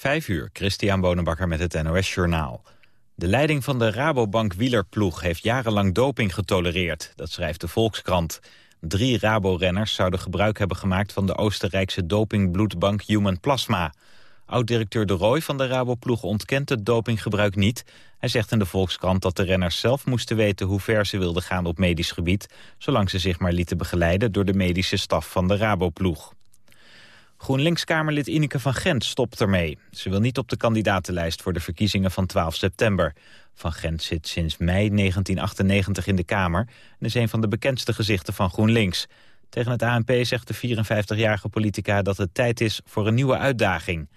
Vijf uur, Christian Bonenbakker met het NOS Journaal. De leiding van de Rabobank wielerploeg heeft jarenlang doping getolereerd. Dat schrijft de Volkskrant. Drie Rabo-renners zouden gebruik hebben gemaakt... van de Oostenrijkse dopingbloedbank Human Plasma. Oud-directeur De Roy van de Raboploeg ontkent het dopinggebruik niet. Hij zegt in de Volkskrant dat de renners zelf moesten weten... hoe ver ze wilden gaan op medisch gebied... zolang ze zich maar lieten begeleiden door de medische staf van de Raboploeg. GroenLinks-Kamerlid Ineke van Gent stopt ermee. Ze wil niet op de kandidatenlijst voor de verkiezingen van 12 september. Van Gent zit sinds mei 1998 in de Kamer... en is een van de bekendste gezichten van GroenLinks. Tegen het ANP zegt de 54-jarige politica dat het tijd is voor een nieuwe uitdaging.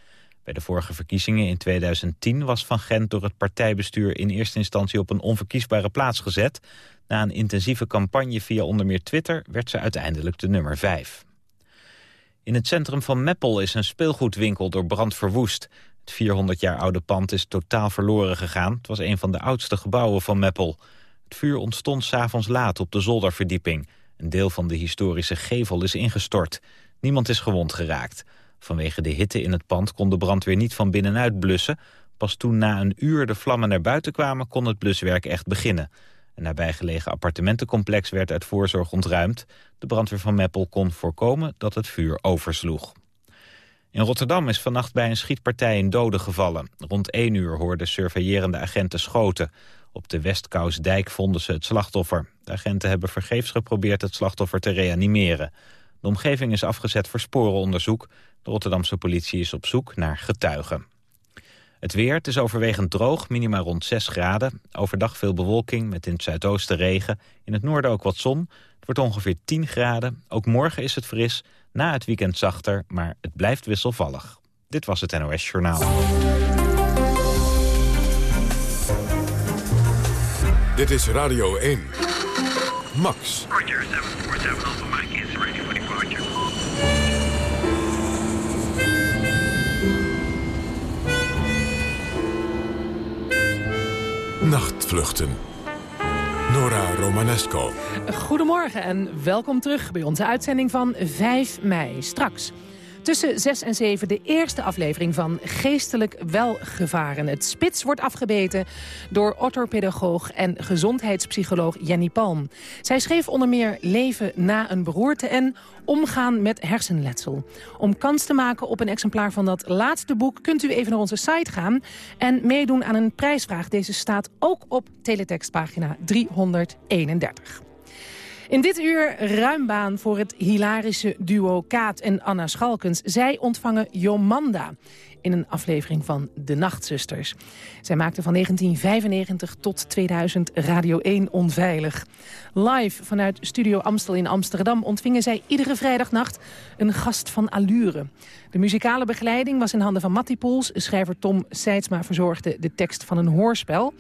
Bij de vorige verkiezingen in 2010 was Van Gent door het partijbestuur... in eerste instantie op een onverkiesbare plaats gezet. Na een intensieve campagne via onder meer Twitter... werd ze uiteindelijk de nummer 5. In het centrum van Meppel is een speelgoedwinkel door brand verwoest. Het 400 jaar oude pand is totaal verloren gegaan. Het was een van de oudste gebouwen van Meppel. Het vuur ontstond s'avonds laat op de zolderverdieping. Een deel van de historische gevel is ingestort. Niemand is gewond geraakt. Vanwege de hitte in het pand kon de brandweer niet van binnenuit blussen. Pas toen na een uur de vlammen naar buiten kwamen kon het bluswerk echt beginnen. Een nabijgelegen appartementencomplex werd uit voorzorg ontruimd. De brandweer van Meppel kon voorkomen dat het vuur oversloeg. In Rotterdam is vannacht bij een schietpartij een dode gevallen. Rond 1 uur hoorden surveillerende agenten schoten. Op de Westkousdijk vonden ze het slachtoffer. De agenten hebben vergeefs geprobeerd het slachtoffer te reanimeren. De omgeving is afgezet voor sporenonderzoek. De Rotterdamse politie is op zoek naar getuigen. Het weer, het is overwegend droog, minima rond 6 graden. Overdag veel bewolking, met in het zuidoosten regen. In het noorden ook wat zon. Het wordt ongeveer 10 graden. Ook morgen is het fris, na het weekend zachter, maar het blijft wisselvallig. Dit was het NOS Journaal. Dit is Radio 1. Max. Roger, 747 Alpha Mike is ready for departure. Nachtvluchten. Nora Romanesco. Goedemorgen en welkom terug bij onze uitzending van 5 mei. Straks tussen 6 en 7 de eerste aflevering van Geestelijk Welgevaren. Het spits wordt afgebeten door orthopedagoog en gezondheidspsycholoog Jenny Palm. Zij schreef onder meer Leven na een beroerte en Omgaan met hersenletsel. Om kans te maken op een exemplaar van dat laatste boek... kunt u even naar onze site gaan en meedoen aan een prijsvraag. Deze staat ook op teletextpagina 331. In dit uur ruim baan voor het hilarische duo Kaat en Anna Schalkens. Zij ontvangen Jomanda in een aflevering van De Nachtzusters. Zij maakte van 1995 tot 2000 Radio 1 onveilig. Live vanuit Studio Amstel in Amsterdam ontvingen zij iedere vrijdagnacht een gast van allure. De muzikale begeleiding was in handen van Mattie Poels. Schrijver Tom Seidsma verzorgde de tekst van een hoorspel.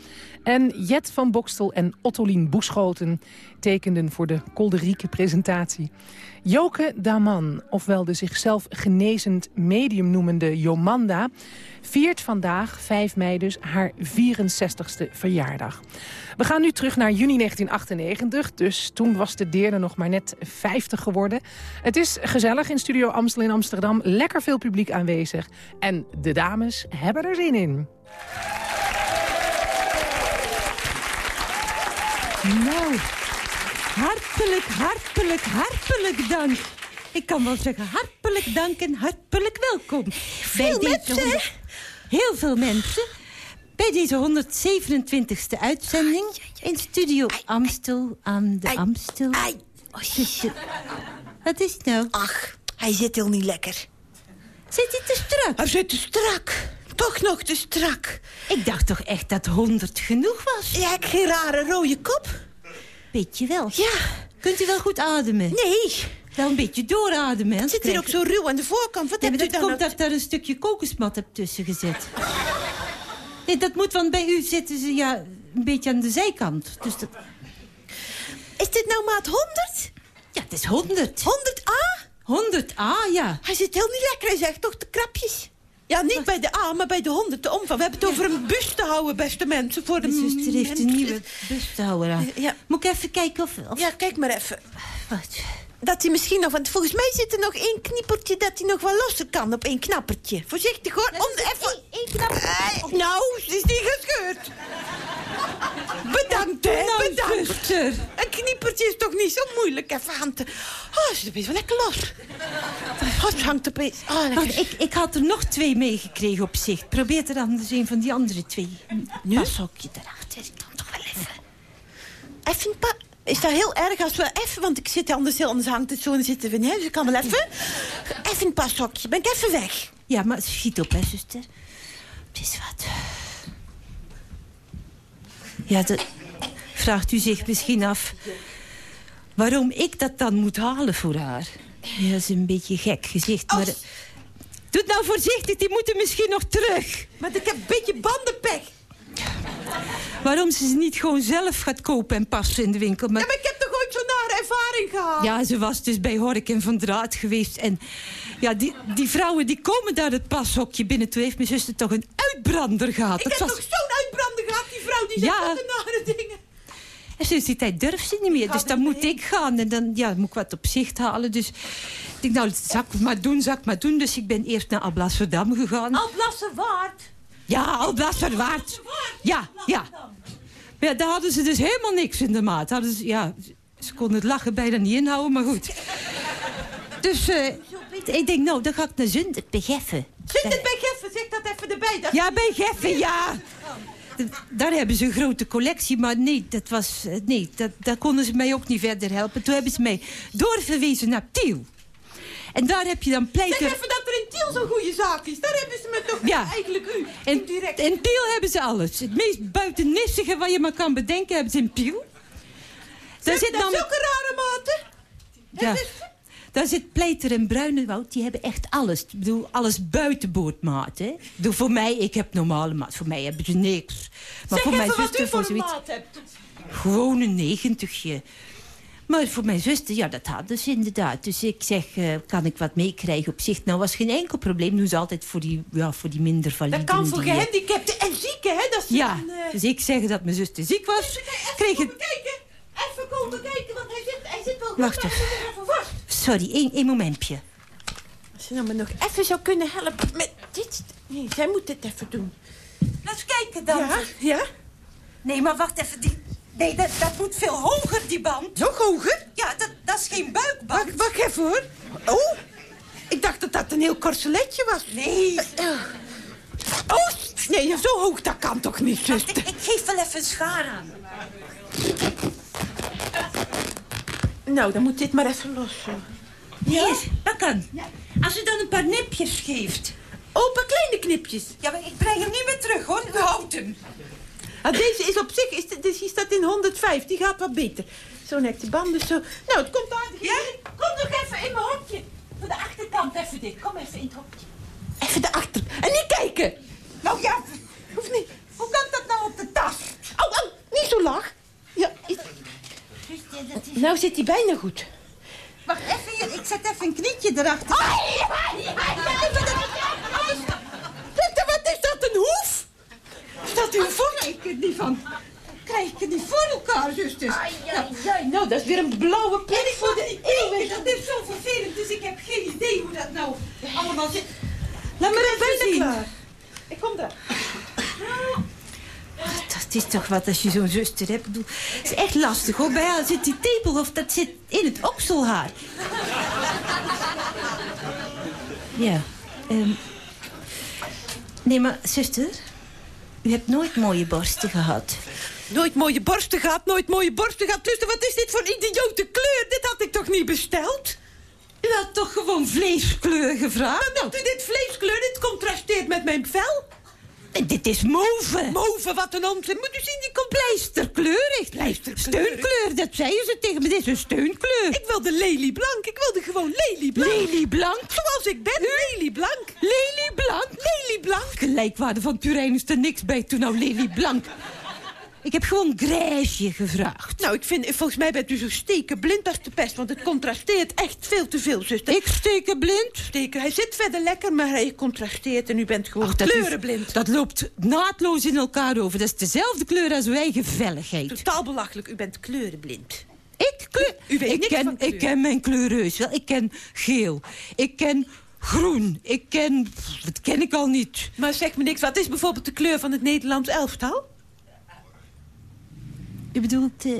En Jet van Bokstel en Ottolien Boeschoten tekenden voor de kolderieke presentatie. Joke Daman, ofwel de zichzelf genezend medium noemende Jomanda... viert vandaag, 5 mei dus, haar 64ste verjaardag. We gaan nu terug naar juni 1998, dus toen was de deerne nog maar net 50 geworden. Het is gezellig in Studio Amstel in Amsterdam, lekker veel publiek aanwezig. En de dames hebben er zin in. Nou, hartelijk, hartelijk, hartelijk dank. Ik kan wel zeggen hartelijk dank en hartelijk welkom. Veel deze mensen, honderd- Heel veel mensen. Bij deze 127e uitzending in Studio Amstel aan de Amstel. ai. Wat is het nou? Ach, hij zit heel niet lekker. Zit hij te strak? Hij zit te strak. Toch nog te strak. Ik dacht toch echt dat 100 genoeg was? Ja, ik geen rare rode kop. Beetje wel. Ja, Kunt u wel goed ademen? nee. Wel een beetje doorademen. Het zit hier ook zo ruw aan de voorkant. Wat hebt u dan komt ook- dat ik daar een stukje kokosmat heb tussen gezet. Nee, dat moet, want bij u zitten ze ja, een beetje aan de zijkant. Dus dat... Is dit nou maat 100? Ja, het is 100. 100A? 100A, ja. Hij zit heel niet lekker. Hij zegt toch de krapjes. Ja, niet bij de A, maar bij de 100, de omvang. We hebben het over een bus te houden, beste mensen. Voor de De zuster heeft een nieuwe bushouwer aan. Ja. Moet ik even kijken of... of... Ja, kijk maar even. Wat? Dat hij misschien nog... Want volgens mij zit er nog één knippeltje dat hij nog wel losser kan op één knappertje. Voorzichtig hoor. Om, even... Eén knappertje. Eh, nou, ze is niet gescheurd. Bedankt, hè. Nou, bedankt. zuster. Een kniepertje is toch niet zo moeilijk even aan te... Oh, ze is wel lekker los. Oh, het hangt opeens. Oh. Wacht, ik, ik had er nog twee meegekregen op zich. Probeer er anders een van die andere twee. Nu? Pashokje erachter. Ik kan toch wel even. Even een Is dat heel erg als we even... Want ik zit anders, heel anders hangt het zo en zitten we niet. Dus ik kan wel even... Even een pashokje. Ben ik even weg. Ja, maar schiet op, hè, zuster. Het is wat. Ja, dat vraagt u zich misschien af... waarom ik dat dan moet halen voor haar. Ja, dat is een beetje gek gezicht, maar... Doe nou voorzichtig, die moeten misschien nog terug. Maar ik heb een beetje bandenpech. Waarom ze ze niet gewoon zelf gaat kopen en passen in de winkel. Ja, Maar... maar ik heb toch ooit zo'n nare ervaring gehad? Ja, ze was dus bij Hork en Van Draat geweest. En ja, die, die vrouwen die komen daar het pashokje binnen. Toen heeft mijn zuster toch een uitbrander gehad. Ik Dat heb was... toch zo'n uitbrander gehad, die vrouw die zegt Ja. van de nare dingen. En sinds die tijd durft ze niet meer. Dus dan moet heen. ik gaan. En dan ja, moet ik wat op zicht halen. Dus ik denk, nou, zak maar doen, zak maar doen. Dus ik ben eerst naar Alblasserdam gegaan. Alblasserwaard. Ja, Alblasserwaard. Ja, ja. Maar ja, daar hadden ze dus helemaal niks in de maat. Hadden ze, ja, ze konden het lachen bijna niet inhouden, maar goed. Dus eh, ik denk, nou, dan ga ik naar Zundert bij Geffen. Het bij Geffen? Zeg dat even erbij. Dat... Ja, bij Geffen, ja. Daar hebben ze een grote collectie, maar nee, dat was, nee dat, daar konden ze mij ook niet verder helpen. Toen hebben ze mij doorverwezen naar Tiel. En daar heb je dan Zeg pleiter... even dat er in Tiel zo'n goede zaak is. Daar hebben ze me toch Ja. eigenlijk u. In, direct. in Tiel hebben ze alles. Het meest buitennissige wat je maar kan bedenken hebben ze in Tiel. Daar zit dan... zulke rare maten. Ja. Daar zit Pleiter en Bruinenwoud, die hebben echt alles. Ik bedoel, alles buitenboordmaat, hè. Bedoel, voor mij, ik heb normale maat. Voor mij hebben ze niks. Maar Zeg voor mijn even wat u voor zoiets... maat hebt. Gewoon een negentigje. Maar voor mijn zuster, ja, dat hadden ze inderdaad. Dus ik zeg, eh, kan ik wat meekrijgen op zich? Nou, was geen enkel probleem. Doen ze altijd voor die, ja, voor die minder valide. Dat kan voor die, eh, gehandicapten en zieken, hè? Dat Ja, een, eh, dus ik zeg dat mijn zuster ziek was. Even Kreeg komen het... kijken. Even komen kijken, want hij zit, hij zit wel. Wacht even. even. Sorry, één, één momentje. Als ze nou me nog even zou kunnen helpen met dit. Nee, zij moet dit even doen. Laat eens kijken dan. Ja? Ja? Nee, maar wacht even. Die... Nee, dat, dat moet veel hoger, die band. Nog hoger? Ja, dat, dat is geen buikband. Wacht, wacht even hoor. Oh, ik dacht dat dat een heel corseletje was. Nee. Oh, nee, zo hoog, dat kan toch niet, Ik, zuster? ik geef wel even een schaar aan. Nou, dan moet dit maar even los. zo. Hier, dat kan. Als u dan een paar nipjes geeft. Oh, een paar kleine knipjes. Ja, maar ik breng hem niet meer terug, hoor. U houdt hem. Ah, deze is op zich, is, dus hier staat in 105. Die gaat wat beter. Zo net de banden zo. Nou, het komt aardig. Ja? Kom nog even in mijn hokje. Voor de achterkant even dit. Kom even in het hokje. Even de achter. En niet kijken. Nou ja, hoeft niet. Hoe kan dat nou op de tas? Oh, oh, niet zo laag. Ja, is- nou zit hij bijna goed. Wacht even hier. Ik zet even een knietje erachter. Zuster, wat is dat, een hoef? Is dat uw vork? Krijg ik het niet van. Krijg ik het niet voor elkaar, zusters. Ja, ja, nou, dat is weer een blauwe plek voor de eeuwig. Dat is zo vervelend, dus ik heb geen idee hoe dat nou allemaal zit. Laat me Even zien. klaar. Ik kom daar. Dat is toch wat als je zo'n zuster hebt. Ik bedoel, Het is echt lastig hoor. Bij haar zit die tepel of dat zit in het okselhaar. Ja. ehm. Nee, maar zuster. U hebt nooit mooie borsten gehad. Nooit mooie borsten gehad, nooit mooie borsten gehad. Zuster, wat is dit voor idiote kleur? Dit had ik toch niet besteld? U had toch gewoon vleeskleur gevraagd? Nou, dit vleeskleur, dit contrasteert met mijn vel. Dit is mauve. Move, wat een onzin. Moet u zien, die komt Pleisterkleurig. Pleisterkleurig. Steunkleur, dat zeiden ze tegen me. Dit is een steunkleur. Ik wilde lelieblank. Ik wilde gewoon lelieblank. Lelieblank. Zoals ik ben, lelieblank. Lelieblank. Lelieblank. Gelijkwaarde van Turijn is er niks bij. Toen nou lelieblank. Ik heb gewoon grijsje gevraagd. Nou, ik vind, volgens mij bent u zo stekenblind als de pest. Want het contrasteert echt veel te veel, zuster. Ik steken blind. Steken, hij zit verder lekker, maar hij contrasteert en u bent gewoon Ach, dat is- kleurenblind. dat loopt naadloos in elkaar over. Dat is dezelfde kleur als uw eigen velligheid. Totaal belachelijk, u bent kleurenblind. Ik? Kleur? U weet ik niks ken, van kleur. Ik ken mijn kleureus wel. Ik ken geel. Ik ken groen. Ik ken... Dat ken ik al niet. Maar zeg me niks, wat is bijvoorbeeld de kleur van het Nederlands elftal? U bedoelt... eh,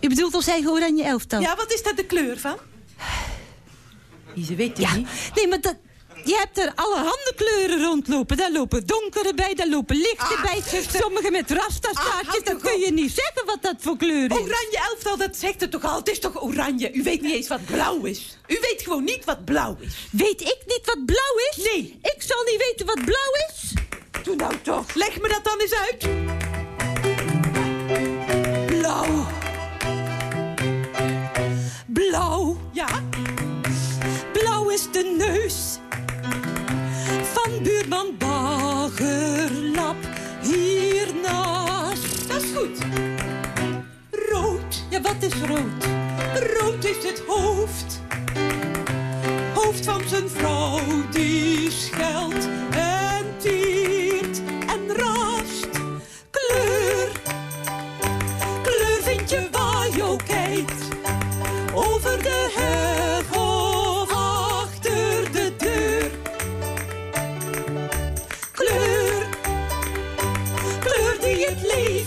u bedoelt ons eigen oranje elftal? Ja, wat is daar de kleur van? Ze weet het Ja, niet. nee, maar dat, je hebt er allerhande kleuren rondlopen. Daar lopen donkere bij, daar lopen lichte Ah, bij. zuster. Sommige met Ah, rastastaartjes. houd dan kun op. je niet zeggen wat dat voor kleur is. Oranje elftal, dat zegt het toch al? Het is toch oranje? U weet niet eens wat blauw is. U weet gewoon niet wat blauw is. Weet ik niet wat blauw is? Nee. Ik zal niet weten wat blauw is. Doe nou toch. Leg me dat dan eens uit. Blauw. Blauw. Ja? Blauw is de neus van buurman Baggerlap hiernaast. Dat is goed. Rood. Ja, wat is rood? Rood is het hoofd. Hoofd van zijn vrouw die scheldt en tiert en rast.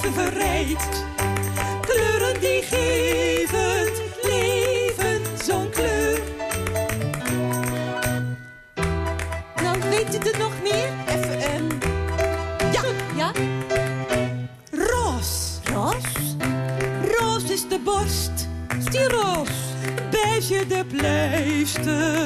Leven verrijkt. Kleuren die geven het leven zo'n kleur. Nou, weet u er nog meer? Even, ehm, ja, Ja? roos. Roos? Roos is de borst. Is die roos? Beige de pleister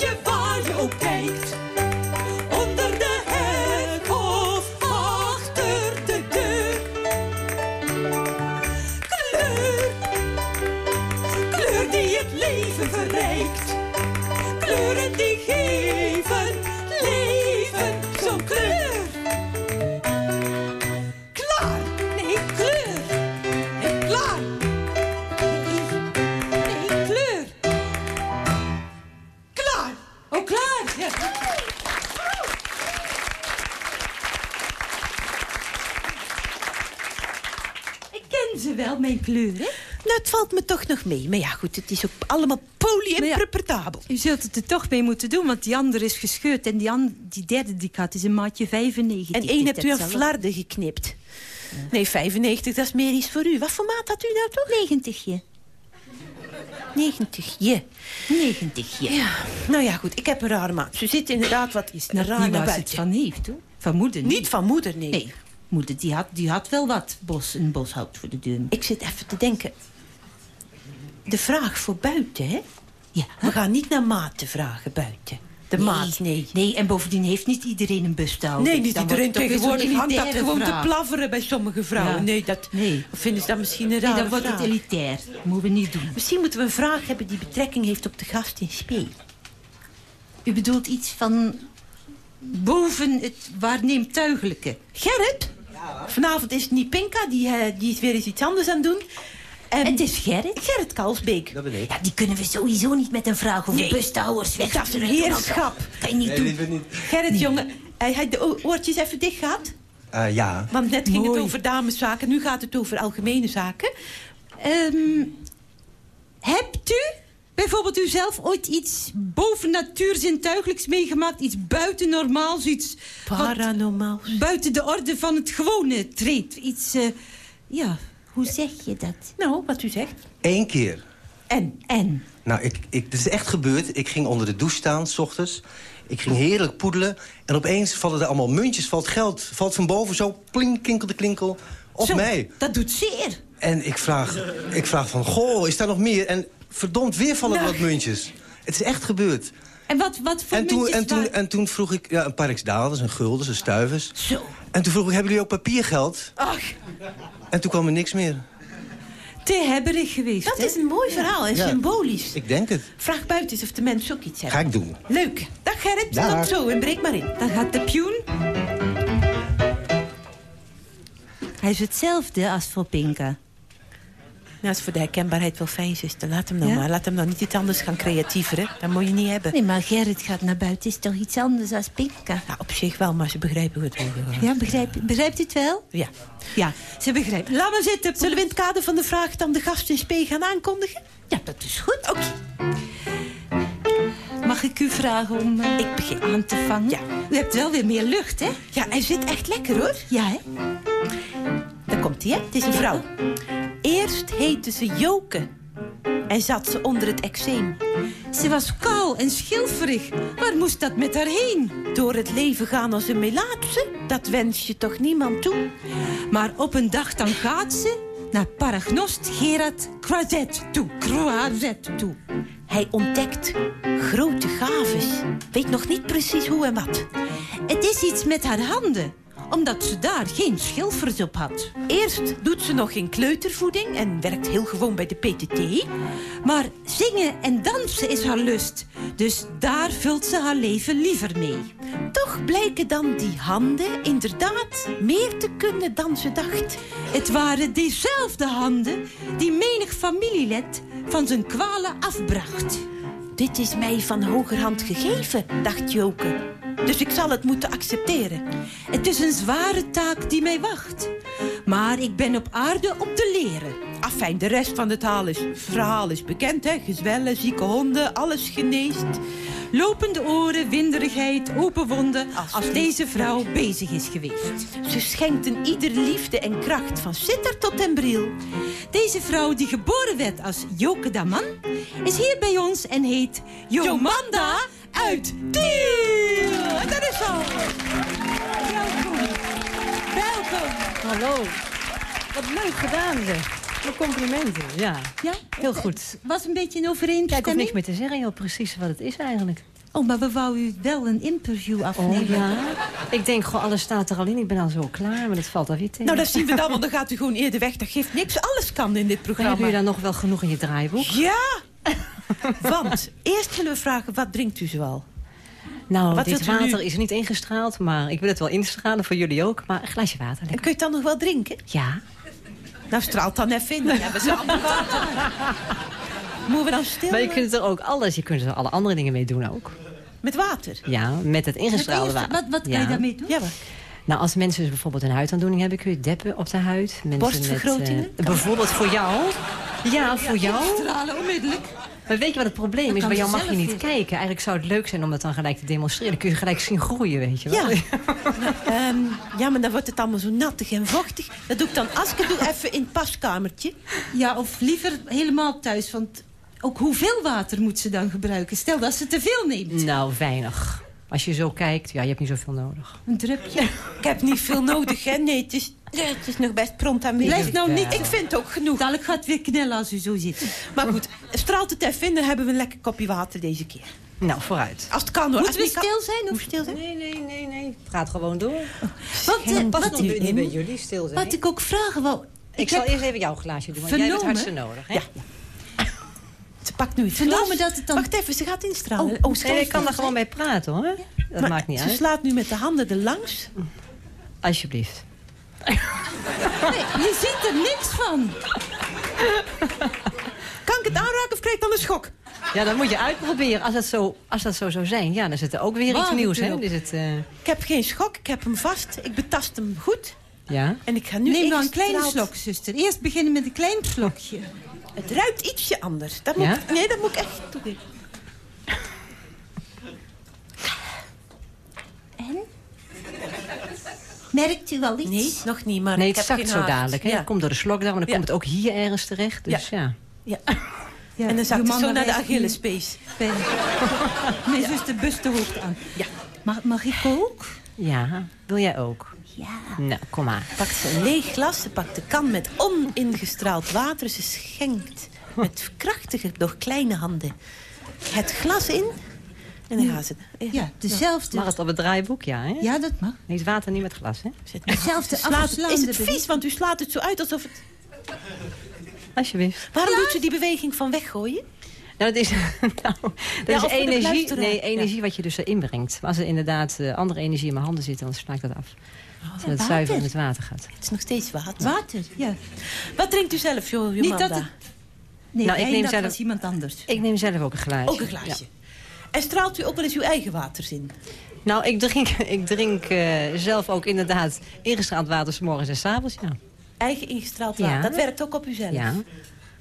je waar je ook nog mee. Maar ja, goed, het is ook allemaal polyinterpretabel. U zult het er toch mee moeten doen, want die andere is gescheurd. En die, die derde die ik had is een maatje 95. En één hebt u zelf. flarden geknipt. Nee, 95, dat is meer iets voor u. Wat voor maat had u nou toch? 90 90, je. 90 Ja, nou ja, goed, ik heb een rare maat. Ze zit inderdaad wat is Nou, raar naar buiten. van heeft, hoor. Van moeder niet. Niet van moeder, nee. Nee, moeder die had, die had wel wat bos, een boshout voor de deur. Ik zit even te denken. De vraag voor buiten, hè? Ja. We gaan niet naar maat te vragen buiten. De maat, nee. Nee, en bovendien heeft niet iedereen een bus te houden. Nee, niet Dan iedereen tegenwoordig hangt dat gewoon vraag. te plafferen bij sommige vrouwen. Ja. Nee, dat Nee. of vinden ze dat misschien een Nee, rare dan wordt het elitair. Dat moeten we niet doen. Misschien moeten we een vraag hebben die betrekking heeft op de gast in spe. U bedoelt iets van boven het waarneemtuigelijke. Gerrit? Vanavond is het niet Pinka, die, eh, die is weer eens iets anders aan het doen. En Het is Gerrit. Gerrit Kalsbeek. Dat ben ik. Ja, die kunnen we sowieso niet met een vraag over Nee. bustouwers weg. Dat is een heerschap. Kan je niet Nee, doen. liever niet. Gerrit, jongen, hij had de oortjes even dicht gehad. Eh, ja. Want net ging Mooi. het over dameszaken, nu gaat het over algemene zaken. Ehm, hebt u bijvoorbeeld u zelf ooit iets bovennatuurzintuigelijks meegemaakt? Iets buitennormaals, iets wat Paranormaal. buiten de orde van het gewone treedt? Iets, eh, ja, hoe zeg je dat? Nou, wat u zegt. Eén keer. En? En? Nou, ik, ik, dit is echt gebeurd. Ik ging onder de douche staan, s ochtends. Ik ging heerlijk poedelen. En opeens vallen er allemaal muntjes, valt geld. Valt van boven zo, pling, kinkel klinkel, op Zo, mij. Dat doet zeer. En ik vraag, ik vraag van, goh, is daar nog meer? En verdomd, weer vallen er Nou. wat muntjes. Het is echt gebeurd. En wat, wat voor En toen, muntjes en, toen, waren- en toen vroeg ik, ja, een paar rijksdaalders, een guldens, een stuivers. Zo. En toen vroeg ik, hebben jullie ook papiergeld? Ach, En toen kwam er niks meer. Te hebberig geweest, dat hè? is een mooi verhaal en Ja. symbolisch. Ik denk het. Vraag buiten eens of de mensen ook iets Ga hebben. ik doen. Leuk. Dag Gerrit, Dag. tot zo en breek maar in. Dan gaat de pioen. Hij is hetzelfde als voor Pinka. Nou, is voor de herkenbaarheid wel fijn, zuster. Laat hem nou Ja? maar. Laat hem nou niet iets anders gaan creatieveren. Dat moet je niet hebben. Nee, maar Gerrit gaat naar buiten. is toch iets anders als Pinka? Ja, op zich wel, maar ze begrijpen het wel. Ja, begrijp, begrijpt u het wel? Ja. Ja, ze begrijpt. Laat maar zitten. Zullen we in het kader van de vraag dan de gast in spe gaan aankondigen? Ja, dat is goed. Oké. Mag ik u vragen om eh, Ik begin. aan te vangen? Ja. U hebt wel weer meer lucht, hè? Ja, hij zit echt lekker hoor. Ja, hè? Daar komt hij, hè? Het is een vrouw. Eerst heette ze Joke. En zat ze onder het eczeem. Ze was kaal en schilferig. Waar moest dat met haar heen? Door het leven gaan als een melaatse, dat wens je toch niemand toe? Maar op een dag dan gaat ze naar paragnost Gerard Croizet toe. Croizet toe. Hij ontdekt grote gaves. Weet nog niet precies hoe en wat. Het is iets met haar handen, omdat ze daar geen schilfers op had. Eerst doet ze nog geen kleutervoeding en werkt heel gewoon bij de PTT. Maar zingen en dansen is haar lust, dus daar vult ze haar leven liever mee. Toch blijken dan die handen inderdaad meer te kunnen dan ze dacht. Het waren diezelfde handen die menig familielid van zijn kwalen afbracht. Dit is mij van hogerhand gegeven, dacht Joke. Dus ik zal het moeten accepteren. Het is een zware taak die mij wacht. Maar ik ben op aarde om te leren. Afijn, de rest van het verhaal is, verhaal is bekend, hè? Gezwellen, zieke honden, alles geneest. Lopende oren, winderigheid, open wonden... Als- als deze vrouw bezig is geweest. Ze schenkt een ieder liefde en kracht, van sitter tot den bril. Deze vrouw die geboren werd als Joke Daman... is hier bij ons en heet Jomanda uit Tiel. En dat is al. Welkom. Welkom. Hallo. Wat leuk gedaan, zeg. Mijn complimenten, ja. Ja, Heel goed. was een beetje een Ja, ik hoef niks overeenstemming. meer te zeggen, joh, precies wat het is eigenlijk. Oh, maar we wou u wel een interview Oh afnemen. ja? Ik denk, goh, alles staat er al in. Ik ben al zo klaar, maar dat valt alweer tegen. Nou, dat zien we dan, want dan gaat u gewoon eerder weg. Dat geeft niks. Alles kan in dit hebben programma. jullie dan nog wel genoeg in je draaiboek? Ja! Want eerst willen we vragen, wat drinkt u zoal? Nou, Wat dit nu? water is niet ingestraald, maar ik wil het wel instralen voor jullie ook. Maar een glaasje water, En kun je het dan nog wel drinken? Ja. Nou, straalt dan even in. Dan hebben ze water. Moeten we dan stil Maar je kunt er ook alles, je kunt er alle andere dingen mee doen ook. met water? Ja, met het ingestraalde water. Wat, wat kan je daarmee doen? Ja, maar Nou, als mensen dus bijvoorbeeld een huidaandoening hebben... kun je deppen op de huid. Mensen Borstvergrotingen? Met, eh, bijvoorbeeld voor jou. Ja, voor jou. Stralen onmiddellijk. Maar weet je wat het probleem is? Bij jou mag je niet kijken. Eigenlijk zou het leuk zijn om dat dan gelijk te demonstreren. Dan kun je gelijk zien groeien, weet je wel. Ja. Ehm, ja, maar dan wordt het allemaal zo nattig en vochtig. Dat doe ik dan, als ik het doe, even in het paskamertje. Ja, of liever helemaal thuis. Want ook hoeveel water moet ze dan gebruiken? Stel dat ze te veel neemt. Nou, weinig. Als je zo kijkt, ja, je hebt niet zoveel nodig. Een drupje. Ik heb niet veel nodig, hè? Nee, het is, ja, het is nog best prompt aanwezig. Blijf nou niet... Ik vind het ook genoeg. Dadelijk gaat het weer knellen als u zo zit. Maar goed, straalt het even in, dan hebben we een lekker kopje water deze keer. Nou, vooruit. Als het kan hoor. Moeten Als we kan- stil zijn? Of... stil zijn? Nee, nee, nee, nee. Het gaat gewoon door. Wat, eh, Pas wat, nog bij jullie stil zijn. wat ik ook vragen wou... Ik, zal eerst even jouw glaasje doen, want jij hebt het vernomen- nodig. Hè? Ja. Ze pakt nu het Vernomen glas. dat het dan- Wacht even, ze gaat instralen. Oh, Oh, oh, Nee, ik kan daar gewoon bij praten, hoor. Dat Maar maakt niet ze uit. slaat nu met de handen er langs. Alsjeblieft. Nee, je ziet er niks van. Kan ik het aanraken of krijg ik dan een schok? Ja, dan moet je uitproberen. Als dat zo, als dat zo zou zijn, ja, dan is het ook weer iets nieuws. Hè? Dan Is het, eh, Ik heb geen schok, ik heb hem vast. Ik betast hem goed. ja. En ik ga nu Neem nou een kleine ingestraald- slok, zuster. Eerst beginnen met een klein slokje. Het ruikt ietsje anders. Dat moet Ja? ik- nee, dat moet ik echt toegeven. Merkt u wel iets? Nee, nog niet, maar Nee, ik het heb zakt zo dadelijk. Hè? Ja. Het komt door de slokdarm en dan Ja. komt het ook hier ergens terecht. Dus ja. Ja. Ja, En dan zakt het zo naar de Achillespees. bij- Mijn bust de hoofd aan. Ja. Mag, mag ik ook? Ja, wil jij ook? Ja. Nou, kom maar. Pakt ze een leeg glas, ze pakt de kan met oningestraald water. Ze schenkt met krachtige, doch kleine handen het glas in. En dan gaat ze... Ja, dezelfde. Mag het op het draaiboek? Ja, hè? Ja, dat mag. Nee, het water niet met glas, hè? Zet- Dezelfde Slaat- afslaande is het vies, want u slaat het zo uit alsof het... Alsjeblieft. Waarom doet u die beweging van weggooien? Nou, dat is, nou, dat Ja, is energie, nee, energie wat je dus erin brengt. Maar als er inderdaad eh, andere energie in mijn handen zit, dan sla ik dat af. Zodat het zuiver in het water gaat. Het is nog steeds water. Water, ja. Wat drinkt u zelf, Jo- Niet dat het... Nee, Nou, ik neem dat zelf- iemand anders. Ik neem zelf ook een glaasje. Ook een glaasje. Ja. En straalt u ook wel eens uw eigen water in? Nou, ik drink, ik drink eh, zelf ook inderdaad ingestraald water 's morgens en 's avonds. Ja. Eigen ingestraald water. Ja. Dat werkt ook op uzelf. ja.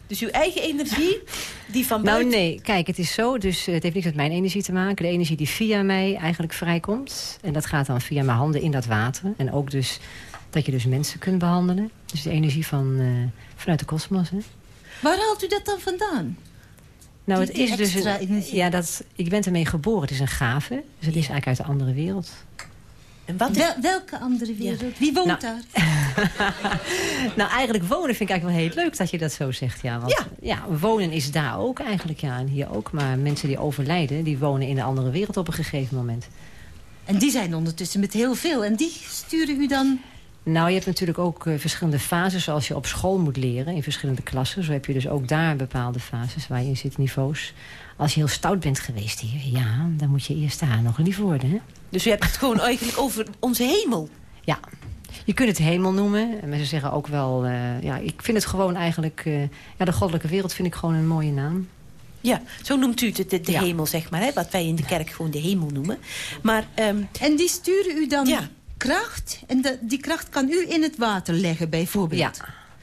Dus uw eigen energie, die van Nou buiten... nee, kijk, het is zo. Dus eh, het heeft niks met mijn energie te maken. De energie die via mij eigenlijk vrijkomt. En dat gaat dan via mijn handen in dat water. En ook dus dat je dus mensen kunt behandelen. Dus de energie van, eh, vanuit de kosmos. hè. Waar haalt u dat dan vandaan? Nou, het is dus een, ja, dat, ik ben ermee geboren. Het is een gave. Dus het is eigenlijk uit de andere wereld. En wat is... Wel- welke andere wereld? Wie woont Nou, daar? Nou, eigenlijk wonen vind ik eigenlijk wel heel leuk dat je dat zo zegt. Ja, want, Ja. wonen is daar ook eigenlijk. Ja, en hier ook. Maar mensen die overlijden, die wonen in een andere wereld op een gegeven moment. En die zijn ondertussen met heel veel. En die sturen u dan... Nou, je hebt natuurlijk ook eh, verschillende fases zoals je op school moet leren. In verschillende klassen. Zo heb je dus ook daar bepaalde fases waar je in zit, niveaus. Als je heel stout bent geweest hier, ja, dan moet je eerst daar nog lief worden. Hè? Dus u hebt het gewoon eigenlijk over onze hemel. Ja, je kunt het hemel noemen. En mensen zeggen ook wel... eh, ja, ik vind het gewoon eigenlijk... eh, ja, de goddelijke wereld vind ik gewoon een mooie naam. Ja, zo noemt u het, de, de Ja. hemel, zeg maar. Hè? Wat wij in de kerk gewoon de hemel noemen. Maar ehm, En die sturen u dan Ja. Kracht. En de- die kracht kan u in het water leggen, bijvoorbeeld. Ja,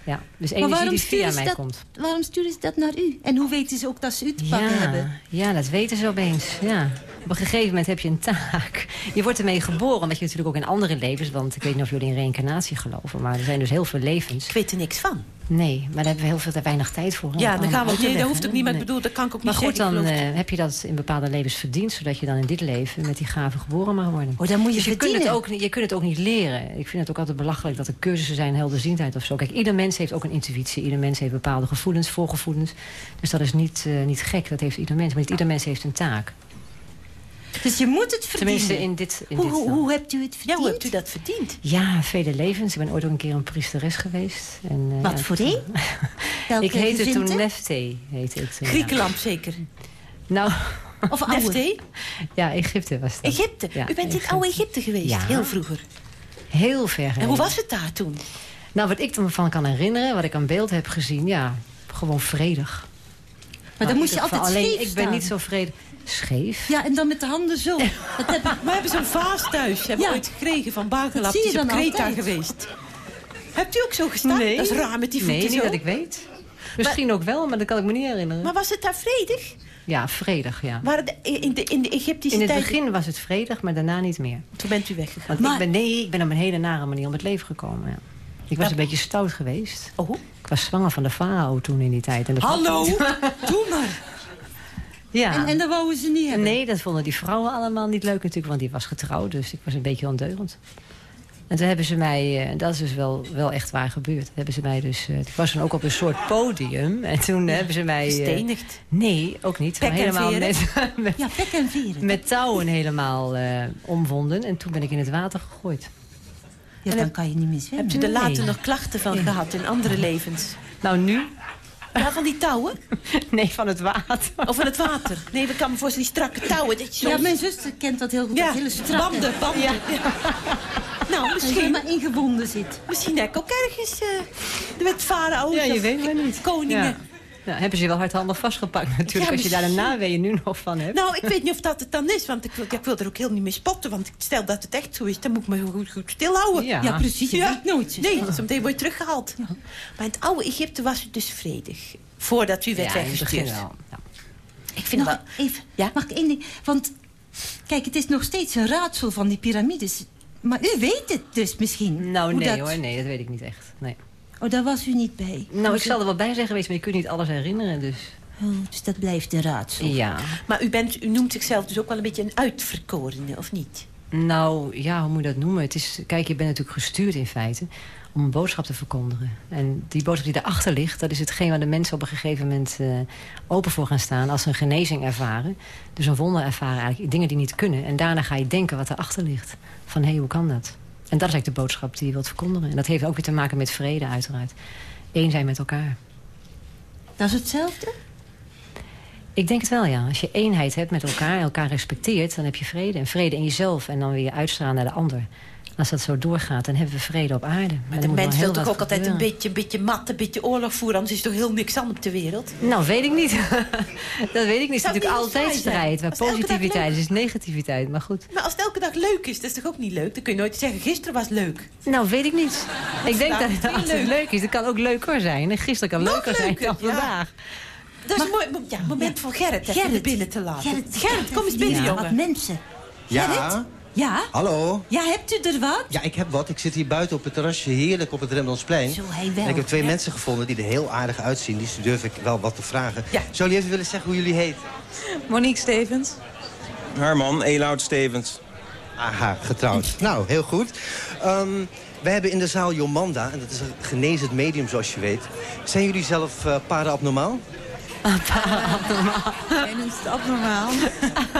ja. dus Maar energie waarom die via mij dat, komt. waarom sturen ze dat naar u? En hoe weten ze ook dat ze u te pakken Ja, hebben? ja, dat weten ze opeens. Ja. Op een gegeven moment heb je een taak. Je wordt ermee geboren, omdat je natuurlijk ook in andere levens... want ik weet niet of jullie in reïncarnatie geloven... maar er zijn dus heel veel levens. ik weet er niks van. Nee, maar daar hebben we heel veel te weinig tijd voor. Ja, dan gaan we... te Nee, dat hoeft ook niet, maar ik Nee. bedoel, dat kan ik ook Maar niet goed, zeggen. dan eh, heb je dat in bepaalde levens verdiend... zodat je dan in dit leven met die gaven geboren mag worden. Oh, dan moet je dus je kunt, het ook, niet- je kunt het ook niet leren. Ik vind het ook altijd belachelijk dat er cursussen zijn... helderziendheid of zo. Kijk, ieder mens heeft ook een intuïtie. Ieder mens heeft bepaalde gevoelens, voorgevoelens. Dus dat is niet, eh, niet gek, dat heeft ieder mens. Maar niet ieder mens heeft een taak. Dus je moet het verdienen. Tenminste, in dit, in hoe, dit hoe, hoe hebt u het Ja, verdiend? hoe hebt u dat verdiend? Ja, vele levens. Ik ben ooit ook een keer een priesteres geweest. En, eh, Wat ja, voor een? Welke Ik heette gezinte? toen Nefte. Heette ik toen, ja. Griekenland zeker. Nou, Of oude? Nefte? ja, Egypte was dat. Egypte. Ja, u bent in oude Egypte geweest, Ja. heel vroeger. Heel ver En hoe was het daar toen? Nou, wat ik ervan kan herinneren, wat ik aan beeld heb gezien... ja, gewoon vredig. Maar Nou, dan moest je altijd Alleen, ik ben niet zo vredig. Scheef? Ja, en dan met de handen zo. Dat heb ik... We hebben zo'n vaas thuis. Hebben we ooit gekregen van Bagelap. Die is op Kreta geweest. Hebt u ook zo gestaan? Dat is raar met die voeten Nee, niet zo. dat ik weet. Misschien ook wel, maar dat kan ik me niet herinneren. Maar was het daar vredig? Ja, vredig, ja. Waren de, in, de, in de Egyptische In het tijd... begin was het vredig, maar daarna niet meer. Toen bent u weggegaan. Want ik ben, nee, ik ben op een hele nare manier om het leven gekomen. Ja. Ik was een beetje stout geweest. Oh, Ik was zwanger van de farao toen in die tijd. En dat hallo! Doe maar. Ja. En, en dat wouden ze niet hebben. Nee, dat vonden die vrouwen allemaal niet leuk natuurlijk, want die was getrouwd. Dus ik was een beetje ondeugend. En toen hebben ze mij, eh, en dat is dus wel, wel echt waar gebeurd. Hebben ze mij dus, eh, ik was dan ook op een soort podium. En toen hebben ze mij... eh, Gestenigd. nee, ook niet. Pek maar en helemaal met, met, Ja, pek en veren. met touwen helemaal eh, omwonden. En toen ben ik in het water gegooid. Ja, dan kan je niet meer zwemmen. Hebt u er Nee. later nog klachten van gehad in andere levens? Nou, nu? Ja, van die touwen? Nee, van het water. Of van het water? Nee, ik kan me voorstellen, die strakke touwen. Dat je Ja, mijn zuster kent dat heel goed. ja dat hele strakke. banden, banden. Ja. Nou, Misschien maar ingebonden zit. misschien dat ik ook ergens uh, met varen Ja, je weet maar niet. koningen. Ja. Nou, hebben ze je wel hardhandig vastgepakt natuurlijk. Ja, als je daar een naweeën nu nog van hebt. Nou, ik weet niet of dat het dan is, want ik wil, ik wil er ook heel niet mee spotten. Want stel dat het echt zo is, dan moet ik me goed, goed stilhouden. Ja. Ja, precies. Weet nooit. Nee, zometeen word je teruggehaald. Maar in het oude Egypte was het dus vredig. Voordat u werd ja, in het begin weggestuurd. wel. Ja. Ik vind Nog wel... even, Ja? mag ik één ding? Want, kijk, het is nog steeds een raadsel van die piramides. Maar u weet het dus misschien. Nou, nee dat- hoor, nee, dat weet ik niet echt. Nee. Oh, daar was u niet bij. Nou, ik zal er wel bij zijn geweest, maar je kunt niet alles herinneren, dus... Oh, dus dat blijft een raadsel. Ja. Maar u, bent, u noemt zichzelf dus ook wel een beetje een uitverkorene, of niet? Nou, ja, hoe moet je dat noemen? Het is, kijk, je bent natuurlijk gestuurd in feite om een boodschap te verkondigen. En die boodschap die daarachter ligt, dat is hetgeen waar de mensen op een gegeven moment eh, open voor gaan staan als ze een genezing ervaren. Dus een wonder ervaren, eigenlijk dingen die niet kunnen. En daarna ga je denken wat erachter ligt. Van hé, hey, hoe kan dat? En dat is eigenlijk de boodschap die je wilt verkondigen. En dat heeft ook weer te maken met vrede, uiteraard. Eén zijn met elkaar. Dat is hetzelfde? Ik denk het wel, ja. Als je eenheid hebt met elkaar, elkaar respecteert... dan heb je vrede. En vrede in jezelf en dan weer uitstralen naar de ander. Als dat zo doorgaat, dan hebben we vrede op aarde. Maar de mens wil toch ook altijd een gebeuren. beetje, een beetje mat, een beetje oorlog voeren. Anders is er toch heel niks aan op de wereld? Nou, weet ik niet. dat weet ik niet. Het is natuurlijk altijd strijd. Dag positiviteit leuk is negativiteit. Maar goed. Maar als het elke dag leuk is, dat is toch ook niet leuk? Dan kun je nooit zeggen, gisteren was leuk. Nou, weet ik niet. Ik denk dat het als weer het leuk is, het kan ook leuker zijn. En gisteren kan Nog leuker zijn dan ja. vandaag. Dat is een mooi mo- ja, moment voor Gerrit, even er binnen te laten. Gerrit, kom eens binnen, Ja, jongen. Wat mensen. Ja, Gerrit? Ja? hallo. Ja, hebt u er wat? Ja, ik heb wat. Ik zit hier buiten op het terrasje, heerlijk op het Rembrandtsplein. Zo, hij wel. En ik heb twee Ja. mensen gevonden die er heel aardig uitzien. Die durf ik wel wat te vragen. Ja. Zou jullie even willen zeggen hoe jullie heten? Monique Stevens. Haar man, Eloud Stevens. Aha, getrouwd. nou, heel goed. Ehm wij hebben in de zaal Jomanda, en dat is een genezend medium zoals je weet. Zijn jullie zelf eh para-abnormaal? Jij noemt het abnormaal.